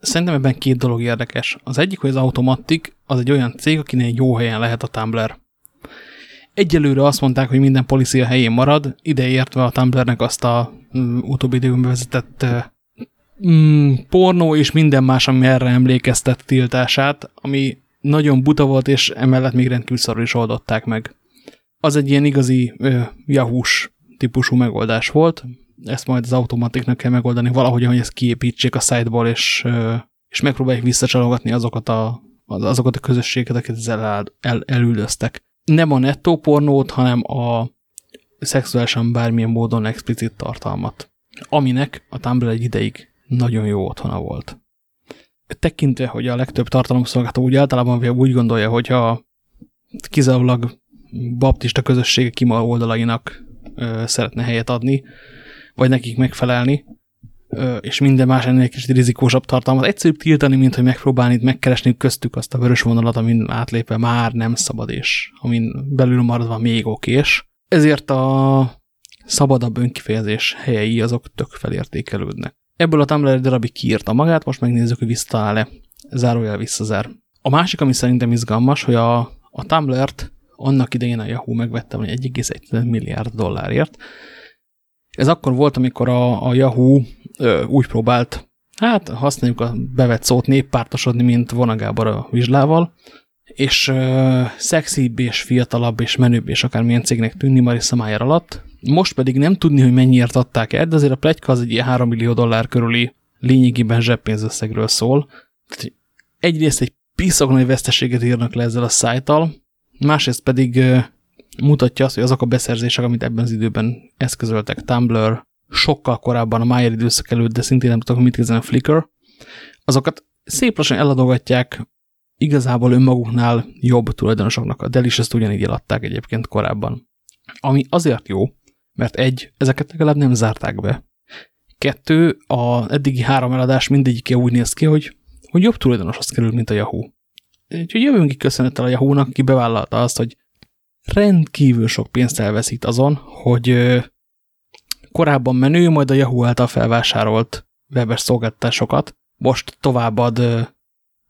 Szerintem ebben két dolog érdekes. Az egyik, hogy az Automatic az egy olyan cég, akinek jó helyen lehet a Tumblr. Egyelőre azt mondták, hogy minden policia helyén marad, ideértve a Tumblrnek azt a um, utóbbi időben vezetett um, pornó és minden más, ami erre emlékeztet tiltását, ami nagyon buta volt, és emellett még rendkívül szarul is oldották meg. Az egy ilyen igazi uh, Yahoo-s típusú megoldás volt, ezt majd az automatiknak kell megoldani valahogy, hogy ezt kiépítsék a siteból, és, uh, és megpróbálják visszacsalogatni azokat a, azokat a közösségeket, akiket ezzel el, el, elüldöztek nem a nettó pornót, hanem a szexuálisan bármilyen módon explicit tartalmat, aminek a Tumblr egy ideig nagyon jó otthona volt. Tekintve, hogy a legtöbb tartalomszolgáltató úgy általában úgy gondolja, hogyha kizárólag baptista közösségek kima oldalainak ö, szeretne helyet adni, vagy nekik megfelelni, és minden más ennél kicsit rizikósabb tartalmat. Egyszerűbb tiltani, mint hogy megpróbálni megkeresni köztük azt a vörös vonalat, amin átlépve már nem szabad, és amin belül maradva még okés. Ezért a szabadabb önkifejezés helyei azok tök felértékelődnek. Ebből a Tumblr egy darabig kiírta magát, most megnézzük, hogy visszaáll-e. Zárójel visszazár. A másik, ami szerintem izgalmas, hogy a, a Tumblr-t annak idején a Yahoo megvette 1,1 milliárd dollárért. Ez akkor volt, amikor a, a Yahoo ö, úgy próbált, hát használjuk a bevett szót néppártosodni, mint vonagábar a vizslával, és ö, szexibb és fiatalabb és menőbb és akármilyen cégnek tűnni Marissa Mayer alatt. Most pedig nem tudni, hogy mennyiért adták el, de azért a plegyka az egy ilyen 3 millió dollár körüli lényegében zseppénzösszegről szól. Tehát egyrészt egy piszak nagy veszteséget írnak le ezzel a szájtal, másrészt pedig mutatja azt, hogy azok a beszerzések, amit ebben az időben eszközöltek, Tumblr, sokkal korábban a Mayer időszak előtt, de szintén nem tudok, mit kezdeni a Flickr, azokat szép lassan eladogatják igazából önmaguknál jobb tulajdonosoknak. A Delicious-t ugyanígy eladták egyébként korábban. Ami azért jó, mert egy, ezeket legalább nem zárták be. Kettő, a eddigi három eladás mindegyike úgy néz ki, hogy, hogy jobb tulajdonoshoz kerül, mint a Yahoo. Úgyhogy jövünk ki köszönettel a Yahoo-nak, aki bevállalta azt, hogy rendkívül sok pénzt elveszít azon, hogy korábban menő, majd a Yahoo által felvásárolt webes szolgáltatásokat most továbbad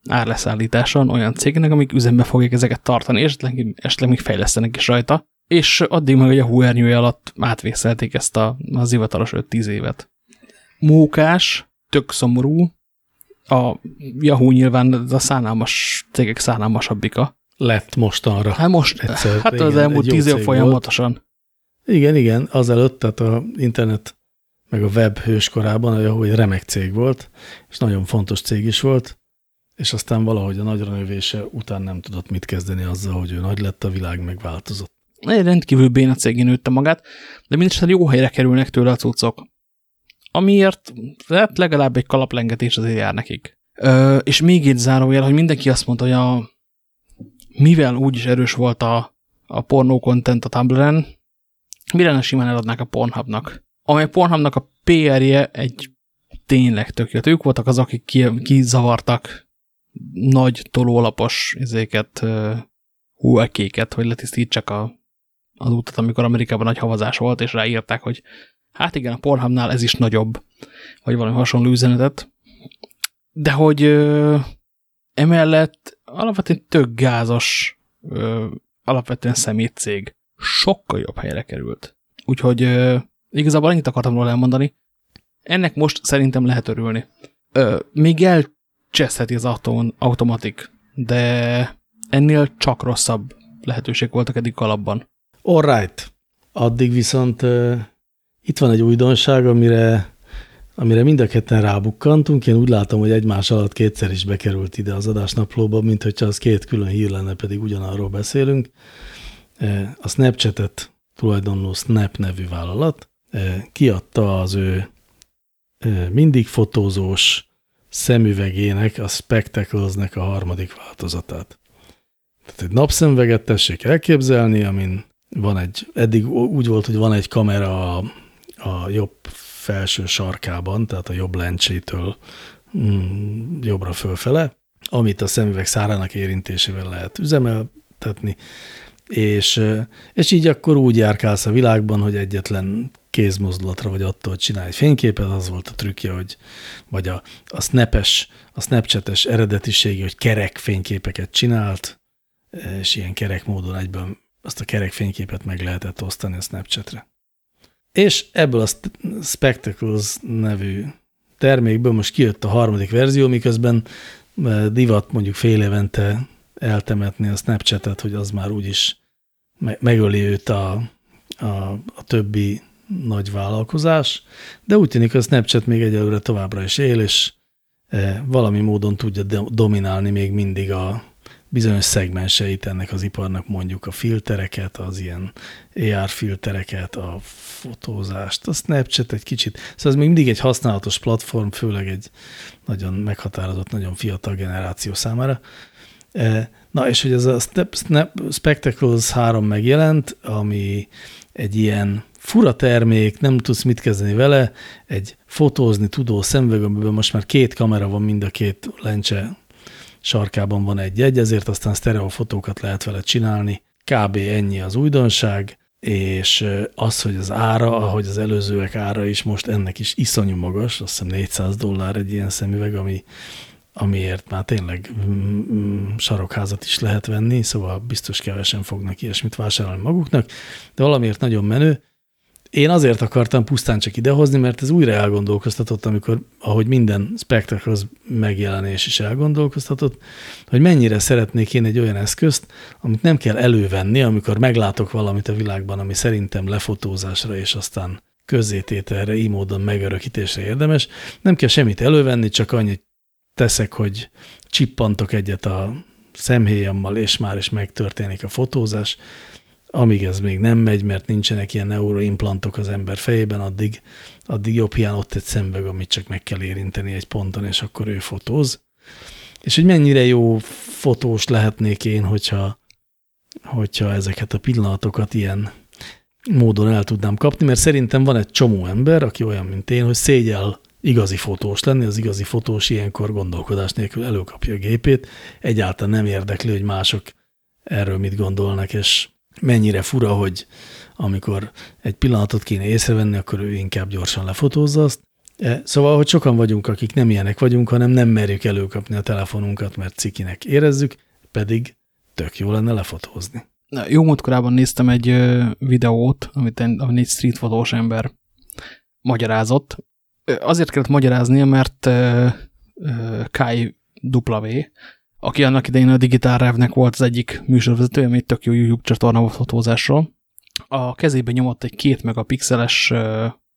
árleszállításon olyan cégnek, amik üzembe fogják ezeket tartani, és esetleg, esetleg még fejlesztenek is rajta. És addig meg a Yahoo ernyője alatt átvészelték ezt a, az hivatalos 5-10 évet. Mókás, tök szomorú, a Yahoo nyilván a szánalmas cégek szánalmasabbika. Lett mostanra. Hát most, Egyszer, hát az elmúlt tíz év folyamatosan. Volt. Igen, igen, azelőtt, tehát a internet meg a web hőskorában a Yahoo egy remek cég volt, és nagyon fontos cég is volt, és aztán valahogy a nagyra növése után nem tudott mit kezdeni azzal, hogy ő nagy lett, a világ megváltozott. Egy rendkívül béna cégén nőtte magát, de mindesetre jó helyre kerülnek tőle a cuccok. Amiért hát legalább egy kalaplengetés azért jár nekik. Ö, és még egy zárójel, hogy mindenki azt mondta, hogy a, mivel úgyis erős volt a, a pornó content a Tumblr-en, mi lenne simán eladnák a Pornhubnak? Amely a Pornhubnak a PR-je egy tényleg tök Ők voltak az, akik kizavartak nagy tolólapos ezéket, huekéket, hogy letisztítsák a, az utat, amikor Amerikában nagy havazás volt, és ráírták, hogy hát igen, a Pornhubnál ez is nagyobb, vagy valami hasonló üzenetet. De hogy ö, emellett alapvetően tök gázos, ö, alapvetően szemétcég sokkal jobb helyre került. Úgyhogy uh, igazából ennyit akartam róla elmondani. Ennek most szerintem lehet örülni. Uh, még elcseszheti az autom automatik, de ennél csak rosszabb lehetőség voltak eddig alapban. All right. Addig viszont uh, itt van egy újdonság, amire, amire mind a ketten rábukkantunk. Én úgy látom, hogy egymás alatt kétszer is bekerült ide az adásnaplóba, mint hogyha az két külön hír lenne, pedig ugyanarról beszélünk. A Snapchat-et tulajdonló Snap nevű vállalat kiadta az ő mindig fotózós szemüvegének, a Spectacles-nek a harmadik változatát. Tehát egy napszemüveget tessék elképzelni, amin van egy, eddig úgy volt, hogy van egy kamera a, a jobb felső sarkában, tehát a jobb lencsétől mm, jobbra fölfele, amit a szemüveg szárának érintésével lehet üzemeltetni, és, és így akkor úgy járkálsz a világban, hogy egyetlen kézmozdulatra vagy attól, hogy csinálj egy fényképet, az volt a trükkje, hogy vagy a, a snapes, a snapchates eredetiségi, hogy kerek fényképeket csinált, és ilyen kerek módon egyben azt a kerekfényképet meg lehetett osztani a Snapchatre. És ebből a Spectacles nevű termékből most kijött a harmadik verzió, miközben divat mondjuk fél évente eltemetni a Snapchatet, hogy az már úgyis megöli őt a, a, a többi nagy vállalkozás, de úgy tűnik, hogy a Snapchat még egyelőre továbbra is él, és e, valami módon tudja dominálni még mindig a bizonyos szegmenseit ennek az iparnak, mondjuk a filtereket, az ilyen AR filtereket, a fotózást, a Snapchat egy kicsit. Szóval ez még mindig egy használatos platform, főleg egy nagyon meghatározott, nagyon fiatal generáció számára. E, na, és hogy ez a Snap, Snap Spectacles 3 megjelent, ami egy ilyen fura termék, nem tudsz mit kezdeni vele, egy fotózni tudó szemüveg, amiben most már két kamera van, mind a két lencse sarkában van egy-egy, ezért aztán sztereofotókat lehet vele csinálni. Kb. ennyi az újdonság, és az, hogy az ára, ahogy az előzőek ára is most ennek is iszonyú magas, azt hiszem 400 dollár egy ilyen szemüveg, ami, amiért már tényleg mm, mm, sarokházat is lehet venni, szóval biztos kevesen fognak ilyesmit vásárolni maguknak, de valamiért nagyon menő, én azért akartam pusztán csak idehozni, mert ez újra elgondolkoztatott, amikor, ahogy minden Spectacles megjelenés is elgondolkoztatott, hogy mennyire szeretnék én egy olyan eszközt, amit nem kell elővenni, amikor meglátok valamit a világban, ami szerintem lefotózásra és aztán közzétételre, így módon megörökítésre érdemes. Nem kell semmit elővenni, csak annyit teszek, hogy csippantok egyet a szemhéjammal, és már is megtörténik a fotózás amíg ez még nem megy, mert nincsenek ilyen neuroimplantok az ember fejében, addig, addig jobb hiány ott egy szemüveg, amit csak meg kell érinteni egy ponton, és akkor ő fotóz. És hogy mennyire jó fotós lehetnék én, hogyha, hogyha ezeket a pillanatokat ilyen módon el tudnám kapni, mert szerintem van egy csomó ember, aki olyan, mint én, hogy szégyel igazi fotós lenni, az igazi fotós ilyenkor gondolkodás nélkül előkapja a gépét, egyáltalán nem érdekli, hogy mások erről mit gondolnak, és mennyire fura, hogy amikor egy pillanatot kéne észrevenni, akkor ő inkább gyorsan lefotózza azt. E, szóval, hogy sokan vagyunk, akik nem ilyenek vagyunk, hanem nem merjük előkapni a telefonunkat, mert cikinek érezzük, pedig tök jó lenne lefotózni. Na, jó múltkorában néztem egy videót, amit, egy streetfotós ember magyarázott. Azért kellett magyaráznia, mert Kai W aki annak idején a Digital Revnek volt az egyik műsorvezetője, ami tök jó YouTube csatorna volt fotózásról. A kezébe nyomott egy két megapixeles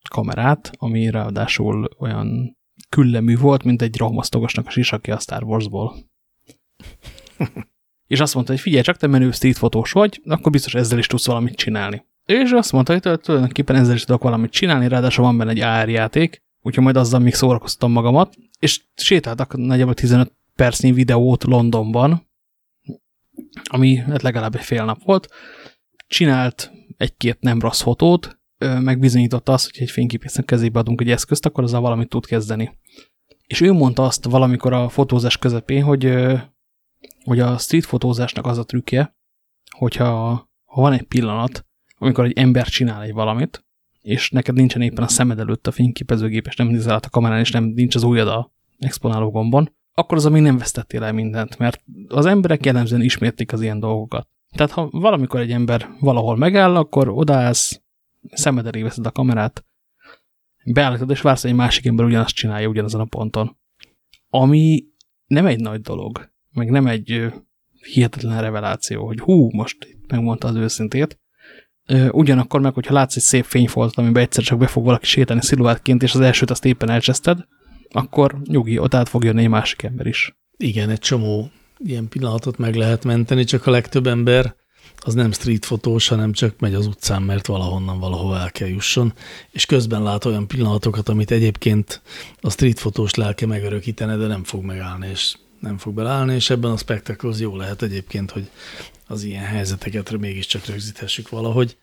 kamerát, ami ráadásul olyan küllemű volt, mint egy rohmasztogosnak a sisaki a Star Warsból. és azt mondta, hogy figyelj csak, te menő street fotós vagy, akkor biztos ezzel is tudsz valamit csinálni. És azt mondta, hogy tulajdonképpen ezzel is tudok valamit csinálni, ráadásul van benne egy AR játék, úgyhogy majd azzal még szórakoztam magamat, és sétáltak nagyjából 15 percnyi videót Londonban, ami hát legalább egy fél nap volt, csinált egy-két nem rossz fotót, megbizonyította azt, hogy egy fényképésznek kezébe adunk egy eszközt, akkor azzal valamit tud kezdeni. És ő mondta azt valamikor a fotózás közepén, hogy, hogy a street fotózásnak az a trükkje, hogyha ha van egy pillanat, amikor egy ember csinál egy valamit, és neked nincsen éppen a szemed előtt a fényképezőgép, és nem nézel át a kamerán, és nem nincs az ujjad a exponáló gombon, akkor az még nem vesztettél el mindent, mert az emberek jellemzően ismétlik az ilyen dolgokat. Tehát ha valamikor egy ember valahol megáll, akkor odaállsz, szemed elé veszed a kamerát, beállítod, és vársz, hogy egy másik ember ugyanazt csinálja ugyanazon a ponton. Ami nem egy nagy dolog, meg nem egy hihetetlen reveláció, hogy hú, most megmondta az őszintét. Ugyanakkor meg, hogyha látsz egy szép fényfoltot, amiben egyszer csak be fog valaki sétálni sziluátként, és az elsőt azt éppen elcseszted, akkor nyugi, ott át fog jönni egy másik ember is. Igen, egy csomó ilyen pillanatot meg lehet menteni, csak a legtöbb ember az nem street fotós, hanem csak megy az utcán, mert valahonnan valahova el kell jusson, és közben lát olyan pillanatokat, amit egyébként a street fotós lelke megörökítene, de nem fog megállni, és nem fog belállni, és ebben a spektaklus jó lehet egyébként, hogy az ilyen helyzeteket mégiscsak rögzíthessük valahogy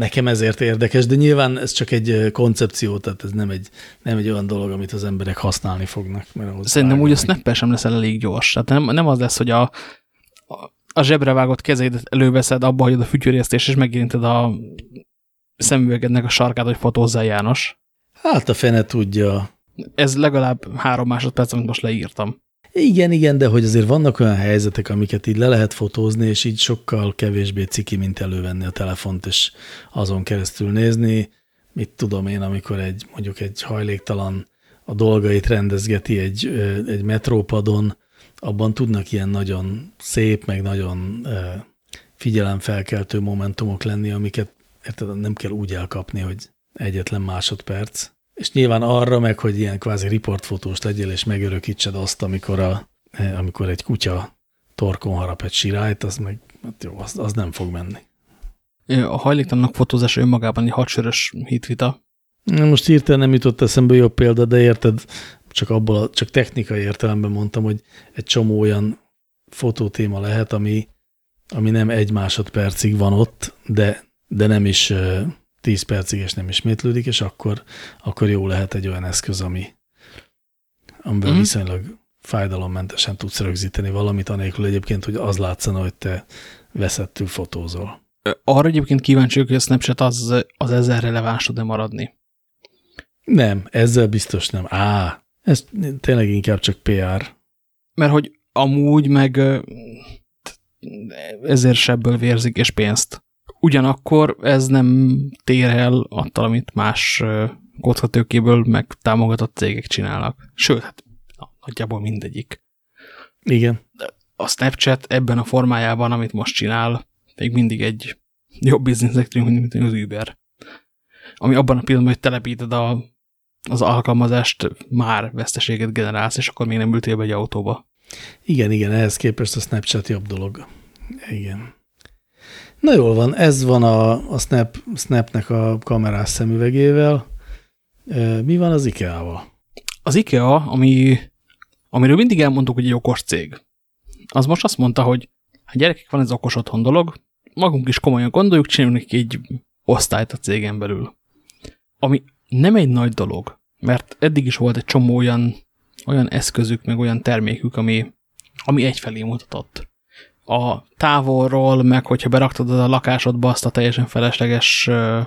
nekem ezért érdekes, de nyilván ez csak egy koncepció, tehát ez nem egy, nem egy olyan dolog, amit az emberek használni fognak. Mert Szerintem úgy a snap sem lesz elég gyors. Tehát nem, nem az lesz, hogy a, a zsebre vágott kezeidet előveszed, abba hagyod a fütyűrésztés, és megérinted a szemüvegednek a sarkát, hogy fotózzál János. Hát a fene tudja. Ez legalább három másodperc, amit most leírtam. Igen, igen, de hogy azért vannak olyan helyzetek, amiket így le lehet fotózni, és így sokkal kevésbé ciki, mint elővenni a telefont, és azon keresztül nézni. Mit tudom én, amikor egy mondjuk egy hajléktalan a dolgait rendezgeti egy, egy metrópadon, abban tudnak ilyen nagyon szép, meg nagyon figyelemfelkeltő momentumok lenni, amiket érted, nem kell úgy elkapni, hogy egyetlen másodperc. És nyilván arra meg, hogy ilyen kvázi riportfotós legyél, és megörökítsed azt, amikor, a, amikor egy kutya torkon harap egy sirályt, az meg, hát jó, az, az nem fog menni. A hajléktalanok fotózása önmagában egy hadsörös hitvita. Most hirtelen nem jutott eszembe jobb példa, de érted, csak abból, a, csak technikai értelemben mondtam, hogy egy csomó olyan fotótéma lehet, ami, ami nem egy másodpercig van ott, de, de nem is 10 percig, és nem ismétlődik, és akkor, akkor jó lehet egy olyan eszköz, ami, amiben mm. viszonylag fájdalommentesen tudsz rögzíteni valamit, anélkül egyébként, hogy az látszana, hogy te veszettül fotózol. Arra egyébként kíváncsi vagyok, hogy a Snapchat az, az ezzel releváns tud-e maradni? Nem, ezzel biztos nem. Á, ez tényleg inkább csak PR. Mert hogy amúgy meg ezért sebből vérzik és pénzt. Ugyanakkor ez nem tér el attól, amit más kockatőkéből meg támogatott cégek csinálnak. Sőt, hát na, nagyjából mindegyik. Igen. A Snapchat ebben a formájában, amit most csinál, még mindig egy jobb biznisznek tűnik, mint az Uber. Ami abban a pillanatban, hogy telepíted a, az alkalmazást, már veszteséget generálsz, és akkor még nem ültél be egy autóba. Igen, igen, ehhez képest a Snapchat jobb dolog. Igen. Na jól van, ez van a, a Snap, Snapnek a kamerás szemüvegével. Mi van az IKEA-val? Az IKEA, ami, amiről mindig elmondtuk, hogy egy okos cég, az most azt mondta, hogy ha gyerekek, van ez okos otthon dolog, magunk is komolyan gondoljuk, csináljunk egy osztályt a cégen belül. Ami nem egy nagy dolog, mert eddig is volt egy csomó olyan, olyan eszközük, meg olyan termékük, ami, ami egyfelé mutatott a távolról, meg hogyha beraktad a lakásodba azt a teljesen felesleges uh,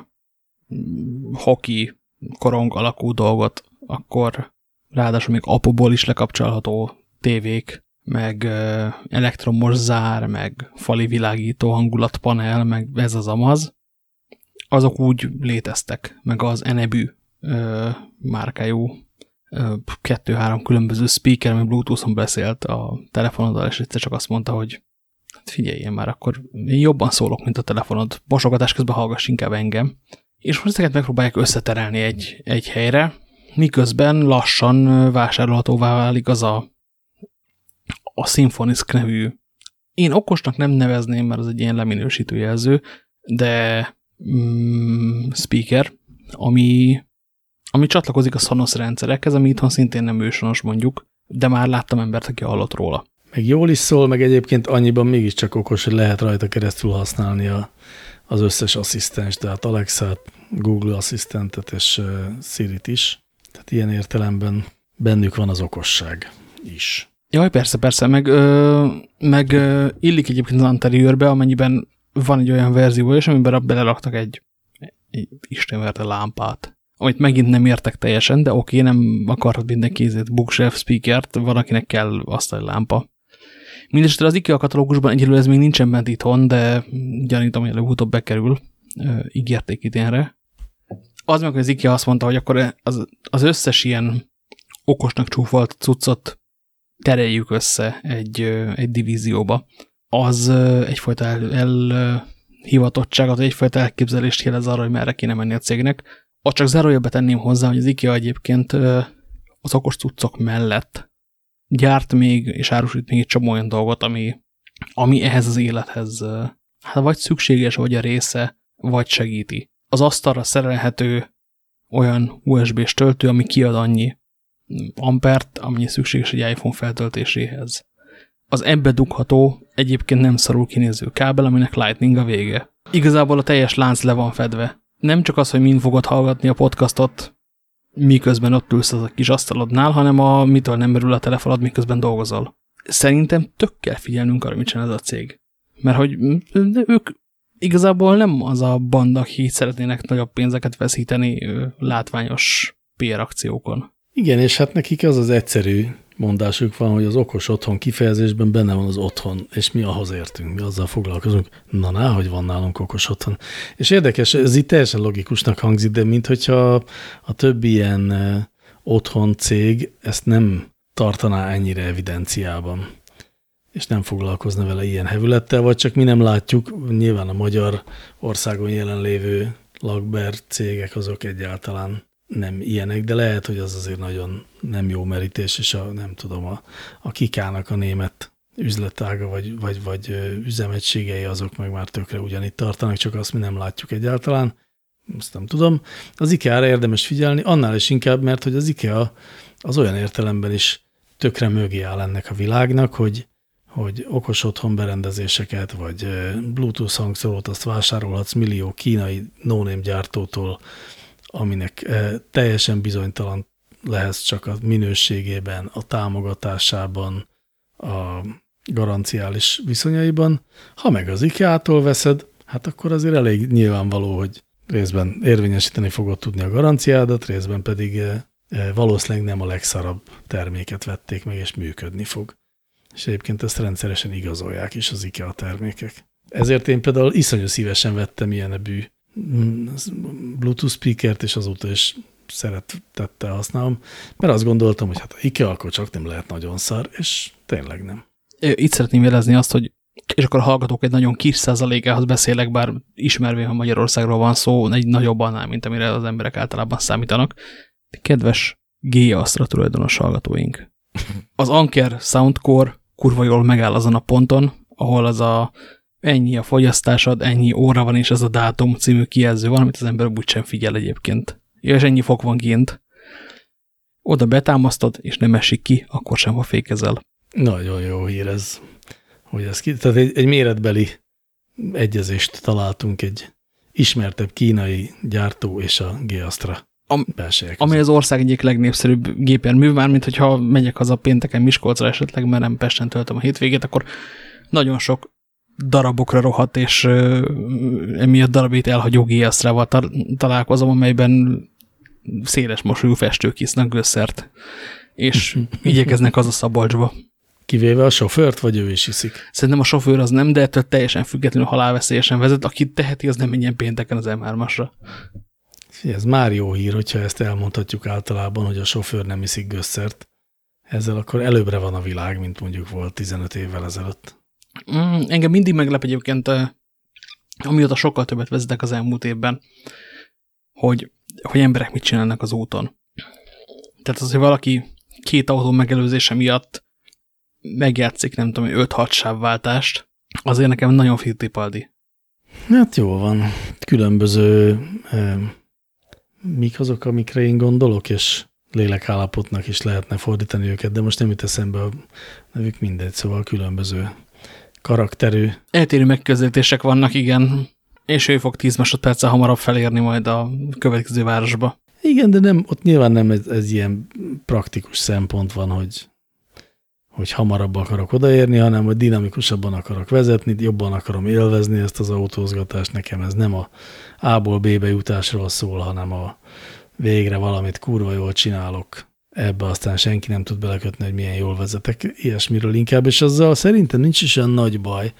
hoki korong alakú dolgot, akkor ráadásul még apuból is lekapcsolható tévék, meg uh, elektromos zár, meg fali világító hangulatpanel, meg ez az amaz, azok úgy léteztek, meg az Enebű uh, márkájú kettő-három különböző speaker, ami Bluetooth-on beszélt a telefonoddal, és egyszer csak azt mondta, hogy hát figyeljen már, akkor én jobban szólok, mint a telefonod. Mosogatás közben hallgass inkább engem. És most ezeket megpróbálják összeterelni egy, egy helyre, miközben lassan vásárolhatóvá válik az a, a Symfonisk nevű. Én okosnak nem nevezném, mert az egy ilyen leminősítő jelző, de mm, speaker, ami, ami csatlakozik a Sonos rendszerekhez, ami itthon szintén nem ősonos mondjuk, de már láttam embert, aki hallott róla meg jól is szól, meg egyébként annyiban mégiscsak okos, hogy lehet rajta keresztül használni a, az összes asszisztens, tehát Alexa, Google asszisztentet és Siri-t is. Tehát ilyen értelemben bennük van az okosság is. Jaj, persze, persze, meg, ö, meg ö, illik egyébként az anteriőrbe, amennyiben van egy olyan verzió is, amiben beleraktak egy, egy istenverte lámpát, amit megint nem értek teljesen, de oké, nem akarhat mindenki bookshelf speakert, van, akinek kell azt a lámpa. Mindenesetre az IKEA katalógusban egyelőre ez még nincsen bent itthon, de gyanítom, hogy előbb-utóbb bekerül. Ígérték idénre. Az meg, hogy az IKEA azt mondta, hogy akkor az, az összes ilyen okosnak csúfolt cuccot tereljük össze egy, egy divízióba. Az egyfajta el, el hivatottságot, egyfajta elképzelést jelez arra, hogy merre kéne menni a cégnek. Azt csak zárójelbe tenném hozzá, hogy az IKEA egyébként az okos cuccok mellett gyárt még, és árusít még egy csomó olyan dolgot, ami, ami ehhez az élethez hát vagy szükséges, vagy a része, vagy segíti. Az asztalra szerelhető olyan USB-s töltő, ami kiad annyi ampert, amennyi szükséges egy iPhone feltöltéséhez. Az ebbe dugható, egyébként nem szarul kinéző kábel, aminek Lightning a vége. Igazából a teljes lánc le van fedve. Nem csak az, hogy mind fogod hallgatni a podcastot, miközben ott ülsz az a kis asztalodnál, hanem a mitől nem merül a telefonod, miközben dolgozol. Szerintem tök kell figyelnünk arra, mit csinál ez a cég. Mert hogy ők igazából nem az a banda, aki szeretnének nagyobb pénzeket veszíteni látványos PR akciókon. Igen, és hát nekik az az egyszerű mondásuk van, hogy az okos otthon kifejezésben benne van az otthon, és mi ahhoz értünk, mi azzal foglalkozunk. Na, ná, hogy van nálunk okos otthon. És érdekes, ez itt teljesen logikusnak hangzik, de minthogyha a többi ilyen otthon cég ezt nem tartaná ennyire evidenciában, és nem foglalkozna vele ilyen hevülettel, vagy csak mi nem látjuk, nyilván a magyar országon jelenlévő lakber cégek azok egyáltalán nem ilyenek, de lehet, hogy az azért nagyon nem jó merítés, és a, nem tudom, a, a kikának a német üzletága, vagy, vagy, vagy üzemegységei azok meg már tökre ugyanitt tartanak, csak azt mi nem látjuk egyáltalán. Azt nem tudom. Az IKEA-ra érdemes figyelni, annál is inkább, mert hogy az IKEA az olyan értelemben is tökre mögé áll ennek a világnak, hogy, hogy okos otthon berendezéseket, vagy Bluetooth hangszórót azt vásárolhatsz millió kínai no gyártótól, aminek teljesen bizonytalan lehetsz csak a minőségében, a támogatásában, a garanciális viszonyaiban. Ha meg az IKEA-tól veszed, hát akkor azért elég nyilvánvaló, hogy részben érvényesíteni fogod tudni a garanciádat, részben pedig valószínűleg nem a legszarabb terméket vették meg, és működni fog. És egyébként ezt rendszeresen igazolják is az IKEA termékek. Ezért én például iszonyú szívesen vettem ilyen ebű Bluetooth speakert, és azóta is szeretettel használom, mert azt gondoltam, hogy hát a IKEA akkor csak nem lehet nagyon szar, és tényleg nem. Itt szeretném jelezni azt, hogy és akkor a hallgatók egy nagyon kis százalékához beszélek, bár ismervén, ha Magyarországról van szó, egy nagyobb annál, mint amire az emberek általában számítanak. Kedves G-Astra tulajdonos hallgatóink. Az Anker Soundcore kurva jól megáll azon a ponton, ahol az a ennyi a fogyasztásod, ennyi óra van, és ez a dátum című kijelző van, amit az ember úgysem figyel egyébként. Ja, és ennyi fok van kint. Oda betámasztod, és nem esik ki, akkor sem, ha fékezel. Nagyon jó hír ez, hogy ez ki. Tehát egy, egy méretbeli egyezést találtunk egy ismertebb kínai gyártó és a G-Astra Am, ami az ország egyik legnépszerűbb gépjármű, már mint hogyha megyek haza pénteken Miskolcra esetleg, mert nem Pesten töltöm a hétvégét, akkor nagyon sok darabokra rohadt, és emiatt darabét elhagyó GS-rával találkozom, amelyben széles mosolyú festők isznak gösszert, és igyekeznek az a szabolcsba. Kivéve a sofőrt, vagy ő is iszik? Szerintem a sofőr az nem, de ettől teljesen függetlenül halálveszélyesen vezet. Aki teheti, az nem menjen pénteken az M3-asra. Ez már jó hír, hogyha ezt elmondhatjuk általában, hogy a sofőr nem iszik gösszert. Ezzel akkor előbbre van a világ, mint mondjuk volt 15 évvel ezelőtt. Mm, engem mindig meglep egyébként, amióta sokkal többet vezetek az elmúlt évben, hogy, hogy emberek mit csinálnak az úton. Tehát az, hogy valaki két autó megelőzése miatt megjátszik, nem tudom, 5-6 sávváltást, azért nekem nagyon fitipaldi. Hát jó van. Különböző eh, mik azok, amikre én gondolok, és lélekállapotnak is lehetne fordítani őket, de most nem jut eszembe a nevük mindegy, szóval különböző karakterű. Eltérő megközelítések vannak, igen, és ő fog 10 másodperccel hamarabb felérni majd a következő városba. Igen, de nem, ott nyilván nem ez, ez ilyen praktikus szempont van, hogy, hogy hamarabb akarok odaérni, hanem hogy dinamikusabban akarok vezetni, jobban akarom élvezni ezt az autózgatást. Nekem ez nem a A-ból B-be jutásról szól, hanem a végre valamit kurva jól csinálok. Ebbe aztán senki nem tud belekötni, hogy milyen jól vezetek, ilyesmiről inkább, és azzal szerintem nincs is olyan nagy baj.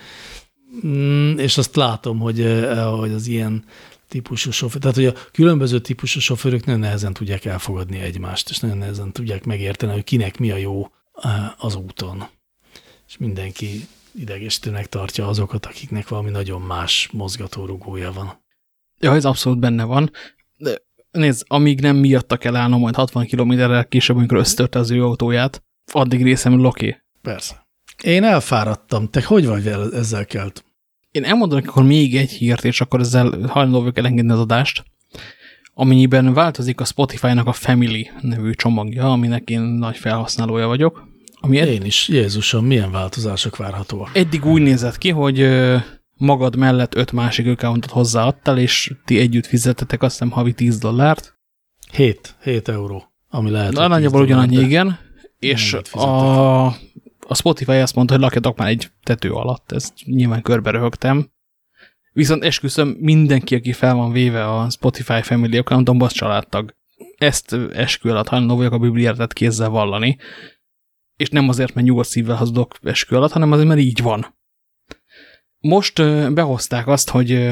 Mm, és azt látom, hogy, eh, hogy az ilyen típusú sofőr, tehát hogy a különböző típusú sofőrök nagyon nehezen tudják elfogadni egymást, és nagyon nehezen tudják megérteni, hogy kinek mi a jó eh, az úton. És mindenki idegesítőnek tartja azokat, akiknek valami nagyon más mozgatórugója van. Ja, ez abszolút benne van. Nézd, amíg nem miatta kell állnom majd 60 kilométerrel később, amikor összetörte az ő autóját, addig részemről oké. Okay. Persze. Én elfáradtam. Te hogy vagy ezzel kelt? Én elmondanak akkor még egy hírt, és akkor ezzel hajlandó vagyok elengedni az adást. Amennyiben változik a Spotify-nak a Family nevű csomagja, aminek én nagy felhasználója vagyok. Ami én is. Jézusom, milyen változások várhatóak? Eddig úgy nézett ki, hogy magad mellett öt másik accountot hozzáadtál, és ti együtt fizetetek azt hiszem havi 10 dollárt. 7, 7 euró, ami lehet. Na, nagyjából ugyanannyi, igen. És a, a Spotify azt mondta, hogy lakjatok már egy tető alatt, ezt nyilván körbe röhögtem. Viszont esküszöm, mindenki, aki fel van véve a Spotify Family accountomba, az családtag. Ezt eskü alatt hajlandó vagyok a bibliátet kézzel vallani. És nem azért, mert nyugodt szívvel hazudok eskü alatt, hanem azért, mert így van. Most behozták azt, hogy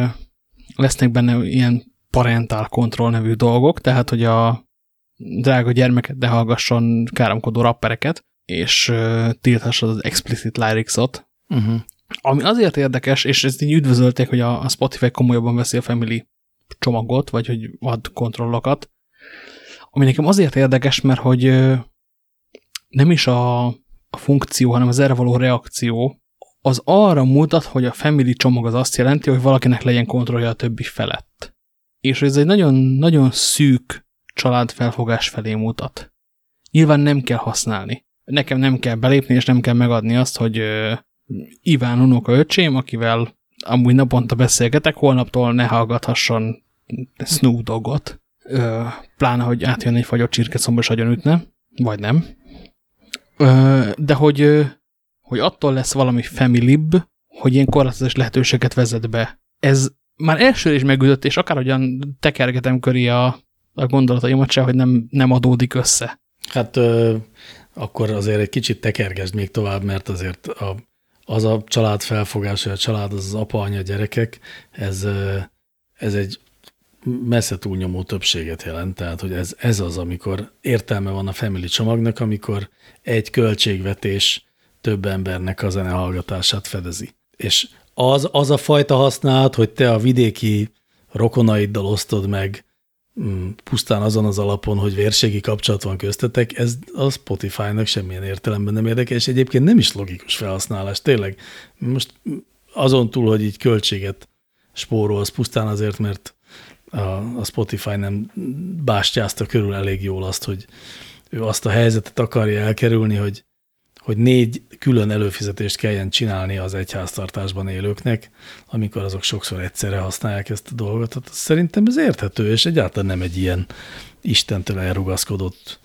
lesznek benne ilyen parental control nevű dolgok, tehát, hogy a drága gyermeket ne hallgasson káromkodó rappereket, és tilthassa az explicit lyrics-ot. Uh mhm. -huh. Ami azért érdekes, és ezt így üdvözölték, hogy a, a Spotify komolyabban veszi a Family csomagot, vagy hogy ad kontrollokat, ami nekem azért érdekes, mert hogy nem is a, a funkció, hanem az erre való reakció, az arra mutat, hogy a family csomag az azt jelenti, hogy valakinek legyen kontrollja a többi felett. És ez egy nagyon, nagyon szűk családfelfogás felé mutat. Nyilván nem kell használni. Nekem nem kell belépni, és nem kell megadni azt, hogy uh, Iván unoka öcsém, akivel amúgy naponta beszélgetek, holnaptól ne hallgathasson Snoop Dogot. Uh, pláne, hogy átjön egy fagyott csirkecomba, és ütne. Vagy nem. Uh, de hogy hogy attól lesz valami familib, hogy ilyen korlátozás lehetőséget vezet be. Ez már első is megütött, és akárhogyan tekergetem köré a, a gondolataimat se, hogy nem, nem adódik össze. Hát ö, akkor azért egy kicsit tekergesd még tovább, mert azért a, az a család felfogás, hogy a család az az apa, anya, gyerekek, ez, ez egy messze túlnyomó többséget jelent, tehát hogy ez, ez az, amikor értelme van a family csomagnak, amikor egy költségvetés több embernek a zenehallgatását fedezi. És az, az a fajta használat, hogy te a vidéki rokonaiddal osztod meg mm, pusztán azon az alapon, hogy vérségi kapcsolat van köztetek, ez a Spotify-nak semmilyen értelemben nem érdekel, és egyébként nem is logikus felhasználás. Tényleg, most azon túl, hogy így költséget spórolsz pusztán azért, mert a Spotify nem bástyázta körül elég jól azt, hogy ő azt a helyzetet akarja elkerülni, hogy hogy négy külön előfizetést kelljen csinálni az egyháztartásban élőknek, amikor azok sokszor egyszerre használják ezt a dolgot. Tehát szerintem ez érthető, és egyáltalán nem egy ilyen Istentől elrugaszkodott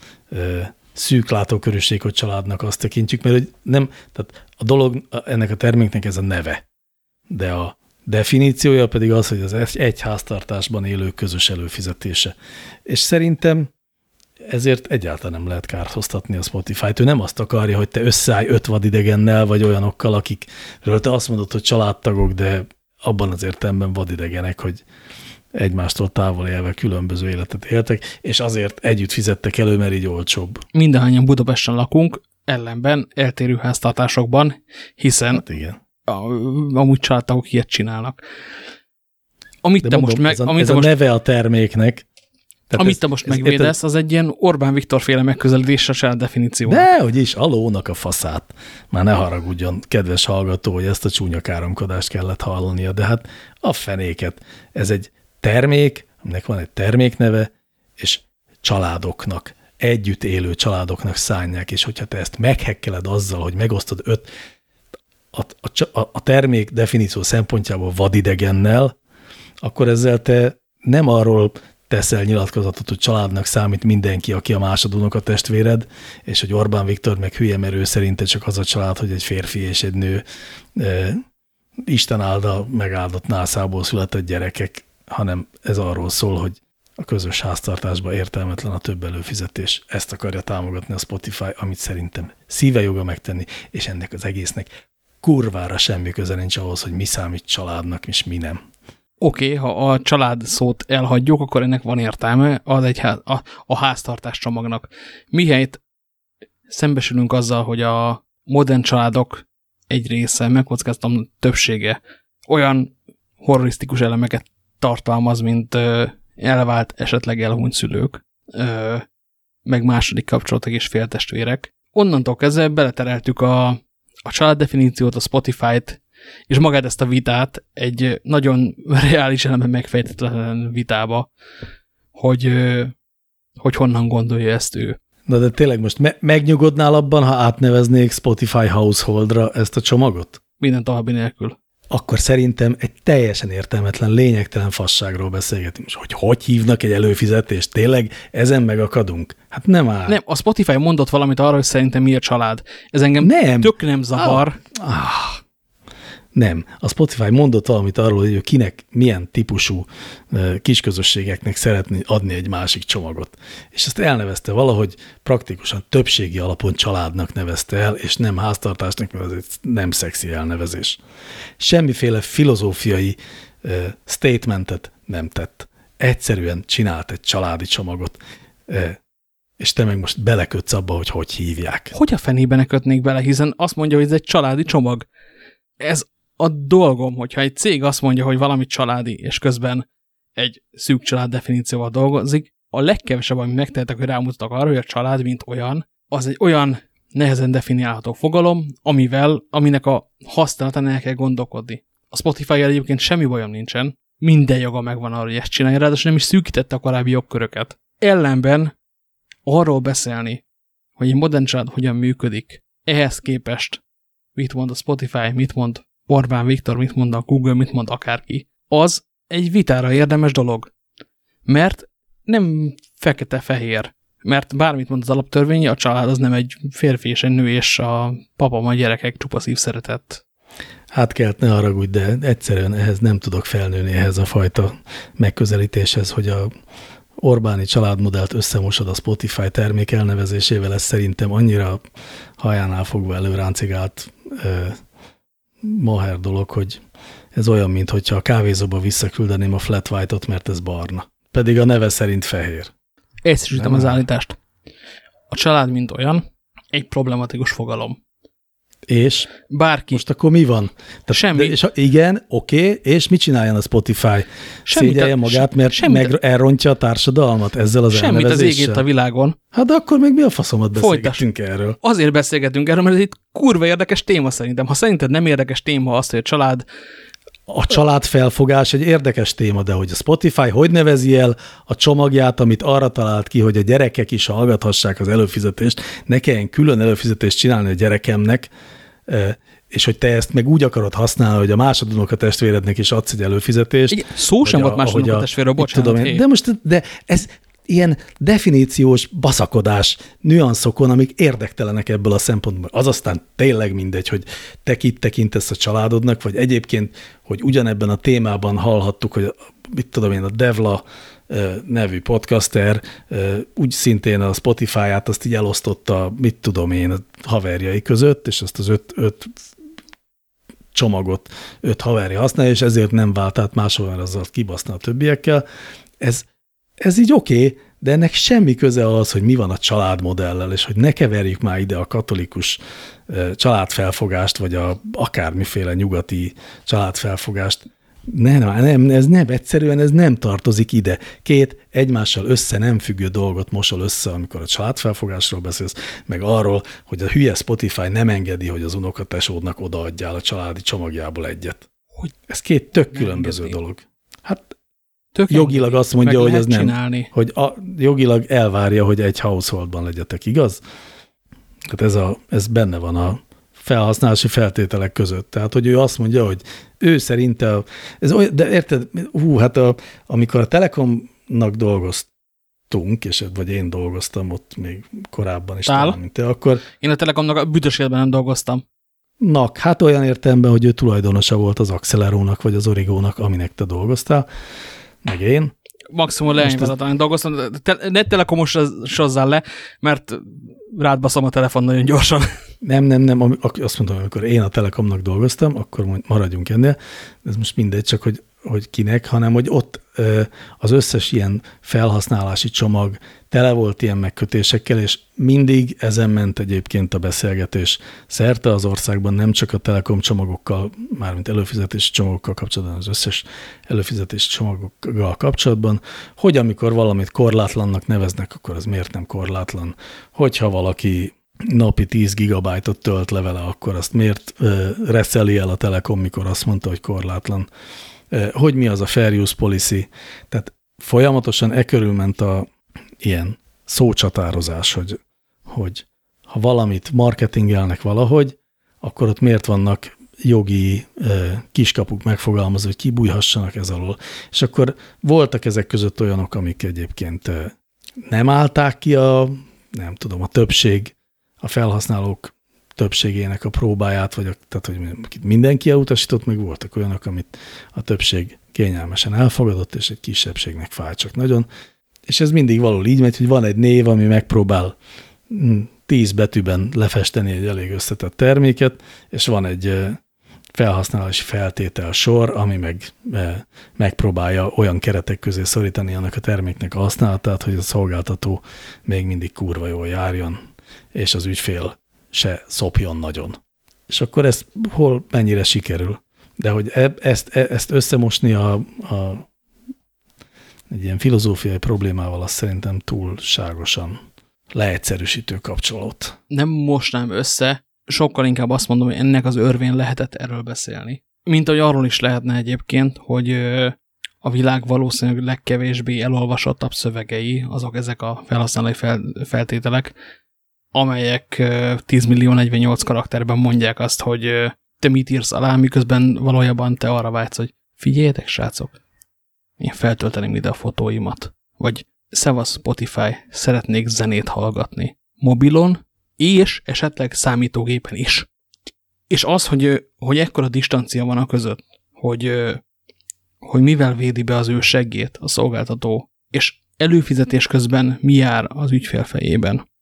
szűk látókörűség, hogy családnak azt tekintjük, mert hogy nem, tehát a dolog, ennek a terméknek ez a neve, de a definíciója pedig az, hogy az egy háztartásban élő közös előfizetése. És szerintem ezért egyáltalán nem lehet kárhoztatni a Spotify-t. Ő nem azt akarja, hogy te összeállj öt vadidegennel, vagy olyanokkal, akikről te azt mondod, hogy családtagok, de abban az értelemben vadidegenek, hogy egymástól távol élve különböző életet éltek, és azért együtt fizettek elő, mert így olcsóbb. Mindahányan Budapesten lakunk, ellenben eltérő háztartásokban, hiszen hát igen. A, amúgy családtagok ilyet csinálnak. Amit De te mondom, most meg, ez a, amit ez a most, neve a terméknek, tehát Amit ez, te most megvédesz, az egy ilyen Orbán Viktor féle megközelítés a saját definíció. De, hogy is, alónak a faszát. Már ne haragudjon, kedves hallgató, hogy ezt a csúnya káromkodást kellett hallania, de hát a fenéket. Ez egy termék, aminek van egy termékneve, és családoknak, együtt élő családoknak szánják, és hogyha te ezt meghekkeled azzal, hogy megosztod öt, a, a, a termék definíció szempontjából vadidegennel, akkor ezzel te nem arról teszel nyilatkozatot, hogy családnak számít mindenki, aki a másodunok a testvéred, és hogy Orbán Viktor meg hülye, mert szerinte csak az a család, hogy egy férfi és egy nő e, Isten álda megáldott nászából született gyerekek, hanem ez arról szól, hogy a közös háztartásban értelmetlen a több előfizetés. Ezt akarja támogatni a Spotify, amit szerintem szíve joga megtenni, és ennek az egésznek kurvára semmi köze nincs ahhoz, hogy mi számít családnak, és mi nem oké, okay, ha a család szót elhagyjuk, akkor ennek van értelme az egy ház, a, a háztartás csomagnak. Mihelyt szembesülünk azzal, hogy a modern családok egy része, megkockáztam többsége olyan horrorisztikus elemeket tartalmaz, mint ö, elvált, esetleg elhunyt szülők, ö, meg második kapcsolatok és féltestvérek. Onnantól kezdve beletereltük a, a családdefiníciót, a Spotify-t, és magát ezt a vitát egy nagyon reális elemben megfejtetlen vitába, hogy, hogy honnan gondolja ezt ő. Na de tényleg most me megnyugodnál abban, ha átneveznék Spotify Householdra ezt a csomagot? Minden további nélkül. Akkor szerintem egy teljesen értelmetlen, lényegtelen fasságról beszélgetünk. Hogy hogy hívnak egy előfizetést? Tényleg ezen megakadunk? Hát nem áll. Nem, a Spotify mondott valamit arra, hogy szerintem mi a család. Ez engem nem. tök nem zavar. Ah. Ah. Nem. A Spotify mondott valamit arról, hogy kinek, milyen típusú kisközösségeknek szeretné adni egy másik csomagot. És ezt elnevezte valahogy praktikusan többségi alapon családnak nevezte el, és nem háztartásnak, mert ez egy nem szexi elnevezés. Semmiféle filozófiai statementet nem tett. Egyszerűen csinált egy családi csomagot és te meg most belekötsz abba, hogy hogy hívják. Hogy a fenébe ne kötnék bele, hiszen azt mondja, hogy ez egy családi csomag. Ez a dolgom, hogyha egy cég azt mondja, hogy valami családi, és közben egy szűk család definícióval dolgozik, a legkevesebb, amit megtehetek, hogy rámutatok arra, hogy a család, mint olyan, az egy olyan nehezen definiálható fogalom, amivel, aminek a használatán el kell gondolkodni. A Spotify-jel egyébként semmi bajom nincsen, minden joga megvan arra, hogy ezt csinálja, ráadásul nem is szűkítette a korábbi jogköröket. Ellenben arról beszélni, hogy egy modern család hogyan működik, ehhez képest mit mond a Spotify, mit mond Orbán Viktor, mit mond a Google, mit mond akárki, az egy vitára érdemes dolog. Mert nem fekete-fehér. Mert bármit mond az alaptörvény, a család az nem egy férfi és egy nő, és a papa, a gyerekek csupa szív szeretett. Hát kellett, ne haragudj, de egyszerűen ehhez nem tudok felnőni, ehhez a fajta megközelítéshez, hogy a Orbáni családmodellt összemosod a Spotify termék elnevezésével, ez szerintem annyira hajánál fogva előráncigált maher dolog, hogy ez olyan, mintha a kávézóba visszaküldeném a flat white-ot, mert ez barna. Pedig a neve szerint fehér. Észresítem az állítást. A család, mint olyan, egy problematikus fogalom. És? Bárki. Most akkor mi van? Tehát, Semmi. De, és, igen, oké, okay, és mit csináljon a Spotify? Semmi, Szégyelje magát, mert semmi, meg elrontja a társadalmat ezzel az Semmit az égét a világon. Hát de akkor még mi a faszomat beszélgetünk Folytas. erről? Azért beszélgetünk erről, mert ez itt kurva érdekes téma szerintem. Ha szerinted nem érdekes téma az, hogy a család a családfelfogás egy érdekes téma, de hogy a Spotify hogy nevezi el a csomagját, amit arra talált ki, hogy a gyerekek is hallgathassák az előfizetést, ne kelljen külön előfizetést csinálni a gyerekemnek, és hogy te ezt meg úgy akarod használni, hogy a másodunok a testvérednek is adsz egy előfizetést. Igen, szó sem volt másodunok a testvérről, bocsánat. Tudom, de most, de ez ilyen definíciós baszakodás nüanszokon, amik érdektelenek ebből a szempontból. Az aztán tényleg mindegy, hogy te kit tekintesz a családodnak, vagy egyébként, hogy ugyanebben a témában hallhattuk, hogy mit tudom én, a Devla nevű podcaster úgy szintén a Spotify-át azt így elosztotta, mit tudom én, a haverjai között, és azt az öt, öt csomagot öt haverja használja, és ezért nem vált át máshol, azzal kibaszna a többiekkel. Ez, ez így oké, okay, de ennek semmi köze az, hogy mi van a családmodellel, és hogy ne keverjük már ide a katolikus családfelfogást, vagy a akármiféle nyugati családfelfogást. Nem, nem, ez nem, egyszerűen ez nem tartozik ide. Két egymással össze nem függő dolgot mosol össze, amikor a családfelfogásról beszélsz, meg arról, hogy a hülye Spotify nem engedi, hogy az unokatesódnak odaadjál a családi csomagjából egyet. Hogy ez két tök különböző engedni. dolog. Hát tök jogilag azt mondja, hogy ez nem. Csinálni. Hogy a, jogilag elvárja, hogy egy householdban legyetek, igaz? Hát ez, a, ez benne van a felhasználási feltételek között. Tehát, hogy ő azt mondja, hogy ő szerinte, ez olyan, de érted, hú, hát a, amikor a Telekomnak dolgoztunk, és vagy én dolgoztam ott még korábban is, talán, mint te, akkor... Én a Telekomnak a büdös nem dolgoztam. Nak, hát olyan értelemben, hogy ő tulajdonosa volt az Accelerónak, vagy az Origónak, aminek te dolgoztál, meg én. Maximum leányvezetően dolgoztam, te, ne telekomosozzál le, mert rád baszom a telefon nagyon gyorsan. Nem, nem, nem, azt mondom, amikor én a Telekomnak dolgoztam, akkor maradjunk ennél, ez most mindegy, csak hogy, hogy kinek, hanem hogy ott az összes ilyen felhasználási csomag tele volt ilyen megkötésekkel, és mindig ezen ment egyébként a beszélgetés. Szerte az országban, nem csak a Telekom csomagokkal, mármint előfizetési csomagokkal kapcsolatban, az összes előfizetési csomagokkal kapcsolatban, hogy amikor valamit korlátlannak neveznek, akkor az miért nem korlátlan, hogyha valaki napi 10 gigabájtot tölt le vele, akkor azt miért reszeli el a Telekom, mikor azt mondta, hogy korlátlan. Hogy mi az a fair use policy? Tehát folyamatosan e körül ment a ilyen szócsatározás, hogy, hogy ha valamit marketingelnek valahogy, akkor ott miért vannak jogi kiskapuk megfogalmazva, hogy kibújhassanak ez alól. És akkor voltak ezek között olyanok, amik egyébként nem állták ki a, nem tudom, a többség a felhasználók többségének a próbáját, vagy a, tehát hogy mindenki elutasított, meg voltak olyanok, amit a többség kényelmesen elfogadott, és egy kisebbségnek fáj csak nagyon. És ez mindig való így megy, hogy van egy név, ami megpróbál hm, tíz betűben lefesteni egy elég összetett terméket, és van egy felhasználási feltétel sor, ami meg megpróbálja olyan keretek közé szorítani annak a terméknek a használatát, hogy a szolgáltató még mindig kurva jól járjon, és az ügyfél se szopjon nagyon. És akkor ez hol mennyire sikerül. De hogy e, ezt, e, ezt összemosni a, a egy ilyen filozófiai problémával, az szerintem túlságosan leegyszerűsítő kapcsolót. Nem mosnám össze, sokkal inkább azt mondom, hogy ennek az örvén lehetett erről beszélni. Mint ahogy arról is lehetne egyébként, hogy a világ valószínűleg legkevésbé elolvasottabb szövegei, azok ezek a felhasználói feltételek, amelyek 10 millió 48 karakterben mondják azt, hogy te mit írsz alá, miközben valójában te arra vágysz, hogy figyeljetek, srácok, én feltölteném ide a fotóimat. Vagy szevasz Spotify, szeretnék zenét hallgatni. Mobilon, és esetleg számítógépen is. És az, hogy, hogy ekkora distancia van a között, hogy, hogy mivel védi be az ő seggét a szolgáltató, és előfizetés közben mi jár az ügyfél fejében.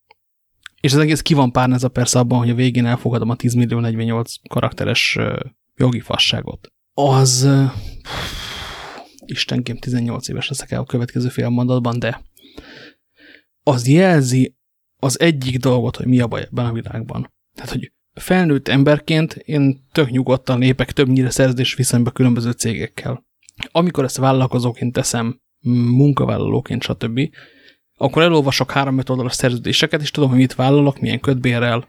És az egész ki van párnázva persze abban, hogy a végén elfogadom a 10 millió 48 karakteres jogi fasságot. Az istenkém 18 éves leszek el a következő fél mondatban, de az jelzi az egyik dolgot, hogy mi a baj ebben a világban. Tehát, hogy felnőtt emberként én tök nyugodtan lépek többnyire szerződés viszonyba különböző cégekkel. Amikor ezt vállalkozóként teszem, munkavállalóként, stb., akkor elolvasok három-öt oldalas szerződéseket, és tudom, hogy mit vállalok, milyen kötbérrel,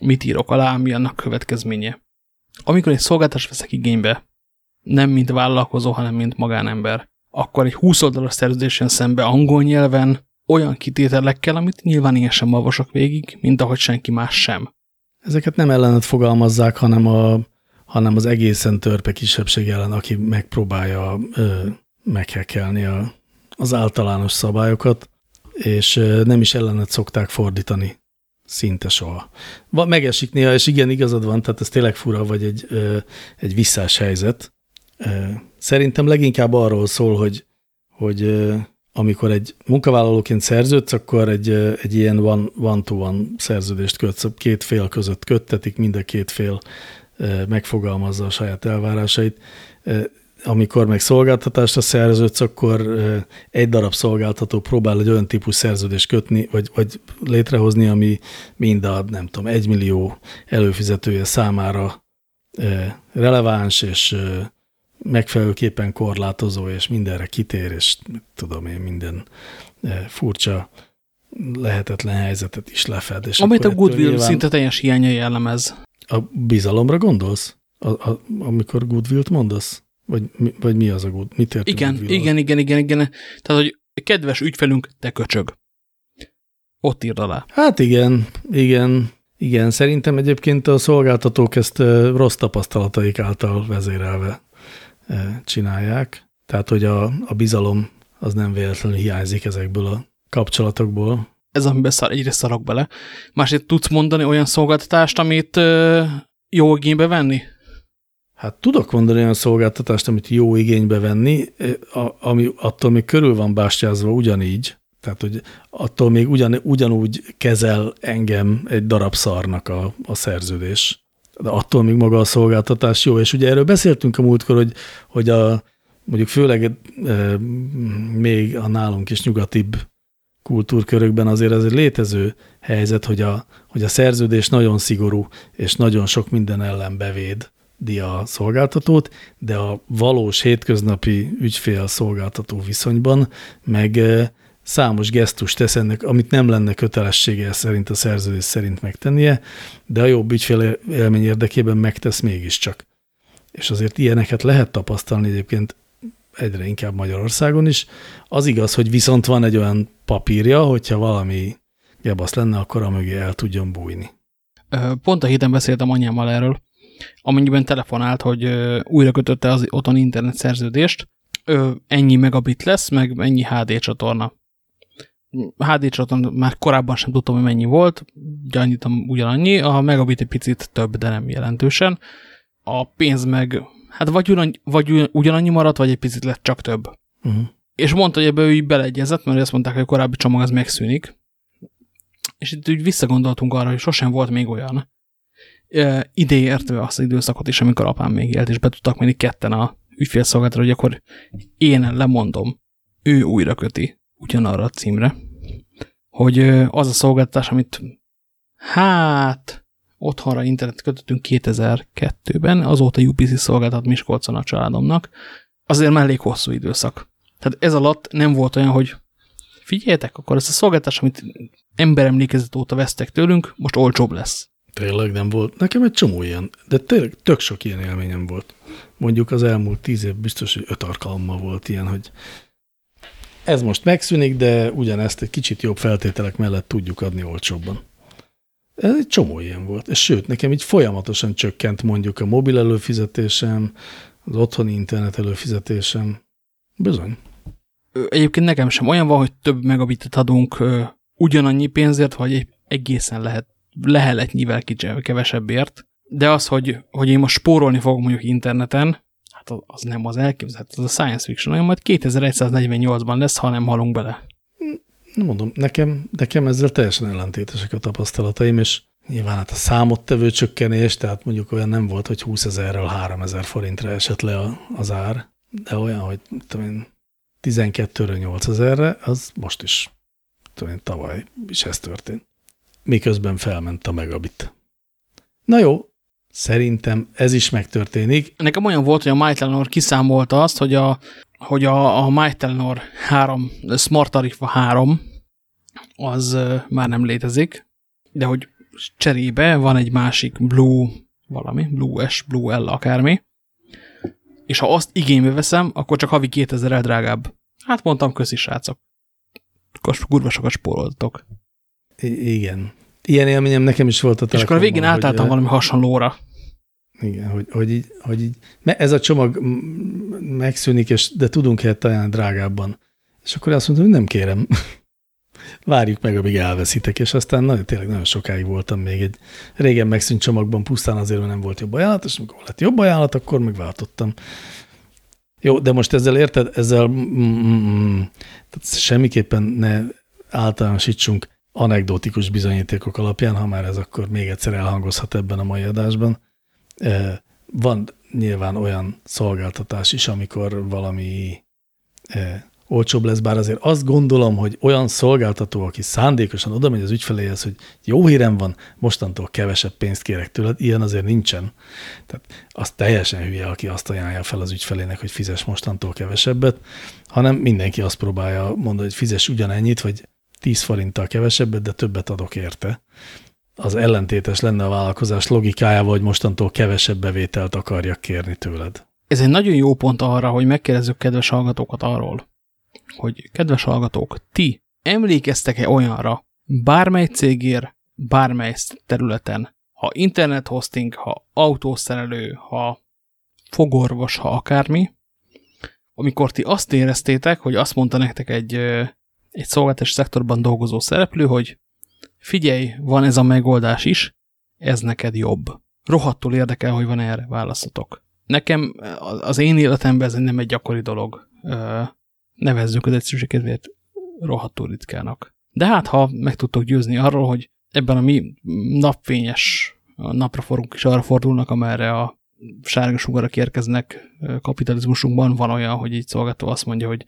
mit írok alá, mi annak következménye. Amikor egy szolgáltást veszek igénybe, nem mint vállalkozó, hanem mint magánember, akkor egy 20 oldalas szerződésen szembe angol nyelven, olyan kitételekkel, amit nyilván én sem olvasok végig, mint ahogy senki más sem. Ezeket nem ellenet fogalmazzák, hanem, a, hanem az egészen törpe kisebbség ellen, aki megpróbálja ö, meghekelni a, az általános szabályokat, és nem is ellenet szokták fordítani. Szinte soha. Megesik néha, és igen, igazad van, tehát ez tényleg fura, vagy egy, egy visszás helyzet. Szerintem leginkább arról szól, hogy, hogy amikor egy munkavállalóként szerződsz, akkor egy, egy ilyen one-to-one -one szerződést kötsz, két fél között köttetik, mind a két fél megfogalmazza a saját elvárásait. Amikor meg szolgáltatásra szerződsz, akkor egy darab szolgáltató próbál egy olyan típus szerződést kötni, vagy, vagy létrehozni, ami mind a, nem tudom, egy millió előfizetője számára releváns, és megfelelőképpen korlátozó, és mindenre kitér, és tudom én, minden furcsa lehetetlen helyzetet is lefed. És Amit a Goodwill nyilván... szinte teljes hiánya jellemez. A bizalomra gondolsz? A, a, amikor Goodwill-t mondasz? Vagy, vagy mi az a good? Mit ért igen, igen, igen, igen, igen. Tehát, hogy kedves ügyfelünk, te köcsög. Ott írd alá. Hát igen, igen, igen. Szerintem egyébként a szolgáltatók ezt rossz tapasztalataik által vezérelve csinálják. Tehát, hogy a, a bizalom az nem véletlenül hiányzik ezekből a kapcsolatokból. Ez, amiben szar, egyre szarok bele. Másrészt tudsz mondani olyan szolgáltatást, amit ö, jó igénybe venni? Hát tudok mondani olyan szolgáltatást, amit jó igénybe venni, ami attól még körül van bástyázva ugyanígy, tehát, hogy attól még ugyan, ugyanúgy kezel engem egy darab szarnak a, a szerződés. De attól még maga a szolgáltatás jó. És ugye erről beszéltünk a múltkor, hogy, hogy a, mondjuk főleg e, még a nálunk is nyugatibb kultúrkörökben azért ez egy létező helyzet, hogy a, hogy a szerződés nagyon szigorú, és nagyon sok minden ellen bevéd a szolgáltatót, de a valós hétköznapi ügyfél-szolgáltató viszonyban meg számos gesztus tesz ennek, amit nem lenne kötelessége szerint a szerződés szerint megtennie, de a jobb ügyfél élmény érdekében megtesz mégiscsak. És azért ilyeneket lehet tapasztalni egyébként egyre inkább Magyarországon is. Az igaz, hogy viszont van egy olyan papírja, hogyha valami gebasz lenne, akkor amögé el tudjon bújni. Pont a héten beszéltem anyámmal erről, amennyiben telefonált, hogy újra kötötte az otthon internet szerződést, ennyi megabit lesz, meg ennyi HD csatorna HD csatorn már korábban sem tudtam, hogy mennyi volt, gyanítom ugyanannyi, a megabit egy picit több, de nem jelentősen. A pénz meg, hát vagy, ugyan, vagy ugyanannyi maradt, vagy egy picit lett csak több. Uh Mhm. -huh. És mondta, hogy ebbe ő így beleegyezett, mert azt mondták, hogy a korábbi csomag az megszűnik. És itt úgy visszagondoltunk arra, hogy sosem volt még olyan, e, ide értve azt az időszakot is, amikor apám még élt, és be tudtak menni ketten a ügyfélszolgálatra, hogy akkor én lemondom, ő újra köti ugyanarra a címre, hogy az a szolgáltatás, amit hát otthonra internet kötöttünk 2002-ben, azóta UPC szolgáltat Miskolcon a családomnak, azért már hosszú időszak. Tehát ez alatt nem volt olyan, hogy figyeljetek, akkor ez a szolgáltatás, amit emberemlékezet óta vesztek tőlünk, most olcsóbb lesz. Tényleg nem volt. Nekem egy csomó ilyen, de tényleg tök sok ilyen élményem volt. Mondjuk az elmúlt tíz év biztos, hogy öt alkalommal volt ilyen, hogy ez most megszűnik, de ugyanezt egy kicsit jobb feltételek mellett tudjuk adni olcsóbban. Ez egy csomó ilyen volt. És sőt, nekem így folyamatosan csökkent mondjuk a mobil előfizetésem, az otthoni internet előfizetésem. Bizony. Egyébként nekem sem olyan van, hogy több megabitet adunk ugyanannyi pénzért, vagy egy egészen lehet leheletnyivel kevesebbért, de az, hogy, hogy én most spórolni fogok mondjuk interneten, hát az nem az elképzelhető, az a science fiction, olyan majd 2148-ban lesz, ha nem halunk bele. Nem mondom, nekem, nekem ezzel teljesen ellentétesek a tapasztalataim, és nyilván hát a számottevő csökkenés, tehát mondjuk olyan nem volt, hogy 20 ezerről 3 ezer forintra esett le az ár, de olyan, hogy tudom én, 12-ről 8 ezerre, az most is, tudom tavaly is ez történt miközben felment a megabit. Na jó, szerintem ez is megtörténik. Nekem olyan volt, hogy a MyTelenor kiszámolta azt, hogy a, hogy a, a MyTelenor 3, Smart Tarifa 3, az már nem létezik, de hogy cserébe van egy másik Blue valami, Blue S, Blue L akármi, és ha azt igénybe veszem, akkor csak havi 2000 drágább. Hát mondtam, köszi srácok. Kurva sokat spóroltok. I igen. Ilyen élményem nekem is volt a És akkor a végén átálltam hogy, valami hasonlóra. Igen, hogy, hogy, így, hogy így, ez a csomag megszűnik, és, de tudunk helyett ajánlani drágábban. És akkor azt mondtam, hogy nem kérem. Várjuk meg, amíg elveszitek, és aztán nagyon, tényleg nagyon sokáig voltam még egy régen megszűnt csomagban, pusztán azért, mert nem volt jobb ajánlat, és amikor lett jobb ajánlat, akkor megváltottam. Jó, de most ezzel érted, ezzel mm, mm, tehát semmiképpen ne általánosítsunk anekdotikus bizonyítékok alapján, ha már ez akkor még egyszer elhangozhat ebben a mai adásban. Van nyilván olyan szolgáltatás is, amikor valami olcsóbb lesz, bár azért azt gondolom, hogy olyan szolgáltató, aki szándékosan oda megy az ügyfeléhez, hogy jó hírem van, mostantól kevesebb pénzt kérek tőled, ilyen azért nincsen. Tehát az teljesen hülye, aki azt ajánlja fel az ügyfelének, hogy fizes mostantól kevesebbet, hanem mindenki azt próbálja mondani, hogy fizes ugyanennyit, vagy 10 forinttal kevesebbet, de többet adok érte. Az ellentétes lenne a vállalkozás logikájával, hogy mostantól kevesebb bevételt akarjak kérni tőled. Ez egy nagyon jó pont arra, hogy megkérdezzük kedves hallgatókat arról, hogy kedves hallgatók, ti emlékeztek-e olyanra, bármely cégér, bármely területen, ha internet hosting, ha autószerelő, ha fogorvos, ha akármi, amikor ti azt éreztétek, hogy azt mondta nektek egy egy szolgáltatási szektorban dolgozó szereplő, hogy figyelj, van ez a megoldás is, ez neked jobb. Rohadtul érdekel, hogy van erre választotok. Nekem az én életemben ez nem egy gyakori dolog. Nevezzük az egyszerűségedvéért rohadtul ritkának. De hát, ha meg tudtok győzni arról, hogy ebben a mi napfényes napra forunk is arra fordulnak, amerre a sárga sugarak érkeznek kapitalizmusunkban, van olyan, hogy így szolgáltató azt mondja, hogy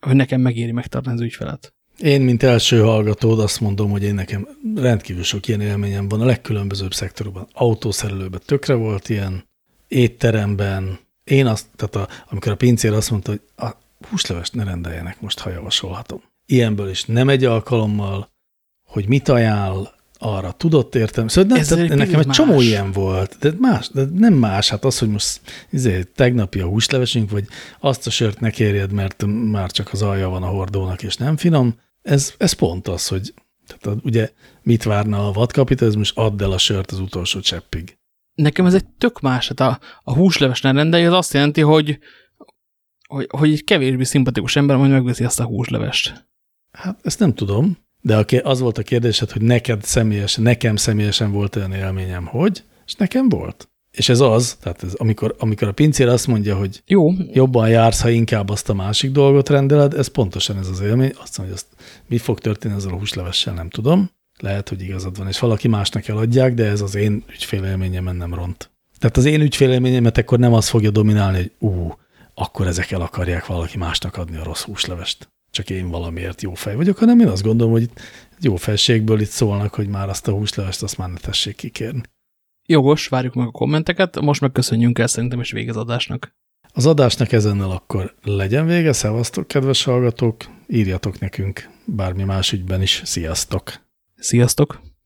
hogy nekem megéri megtartani az ügyfelet. Én, mint első hallgatód, azt mondom, hogy én nekem rendkívül sok ilyen élményem van a legkülönbözőbb szektorokban. Autószerelőben tökre volt ilyen, étteremben. Én azt, tehát a, amikor a pincér azt mondta, hogy a húslevest ne rendeljenek most, ha javasolhatom. Ilyenből is nem egy alkalommal, hogy mit ajánl, arra tudott értem. Szóval nem, tehát nekem egy más. csomó ilyen volt, de, más, de nem más. Hát az, hogy most izé, tegnapi a húslevesünk, vagy azt a sört ne kérjed, mert már csak az alja van a hordónak, és nem finom, ez, ez pont az, hogy tehát ugye mit várna a vadkapitalizmus, add el a sört az utolsó cseppig. Nekem ez egy tök más. Hát a, a húsleves ne rendelj, az azt jelenti, hogy, hogy, hogy egy kevésbé szimpatikus ember majd megveszi azt a húslevest. Hát ezt nem tudom, de az volt a kérdésed, hogy neked személyesen, nekem személyesen volt olyan élményem, hogy, és nekem volt. És ez az, tehát ez, amikor, amikor a pincér azt mondja, hogy Jó. jobban jársz, ha inkább azt a másik dolgot rendeled, ez pontosan ez az élmény. Azt mondja, hogy azt, mi fog történni ezzel a húslevessel, nem tudom. Lehet, hogy igazad van, és valaki másnak eladják, de ez az én ügyfélélményemen nem ront. Tehát az én ügyfélélményemet akkor nem az fogja dominálni, hogy ú, akkor ezek el akarják valaki másnak adni a rossz húslevest. Csak én valamiért jó fej vagyok, hanem én azt gondolom, hogy itt jó felségből itt szólnak, hogy már azt a húslevest azt már ne tessék kikérni. Jogos, várjuk meg a kommenteket, most megköszönjünk el szerintem is vége az adásnak. Az adásnak ezennel akkor legyen vége, szevasztok, kedves hallgatók, írjatok nekünk bármi más ügyben is, sziasztok! Sziasztok!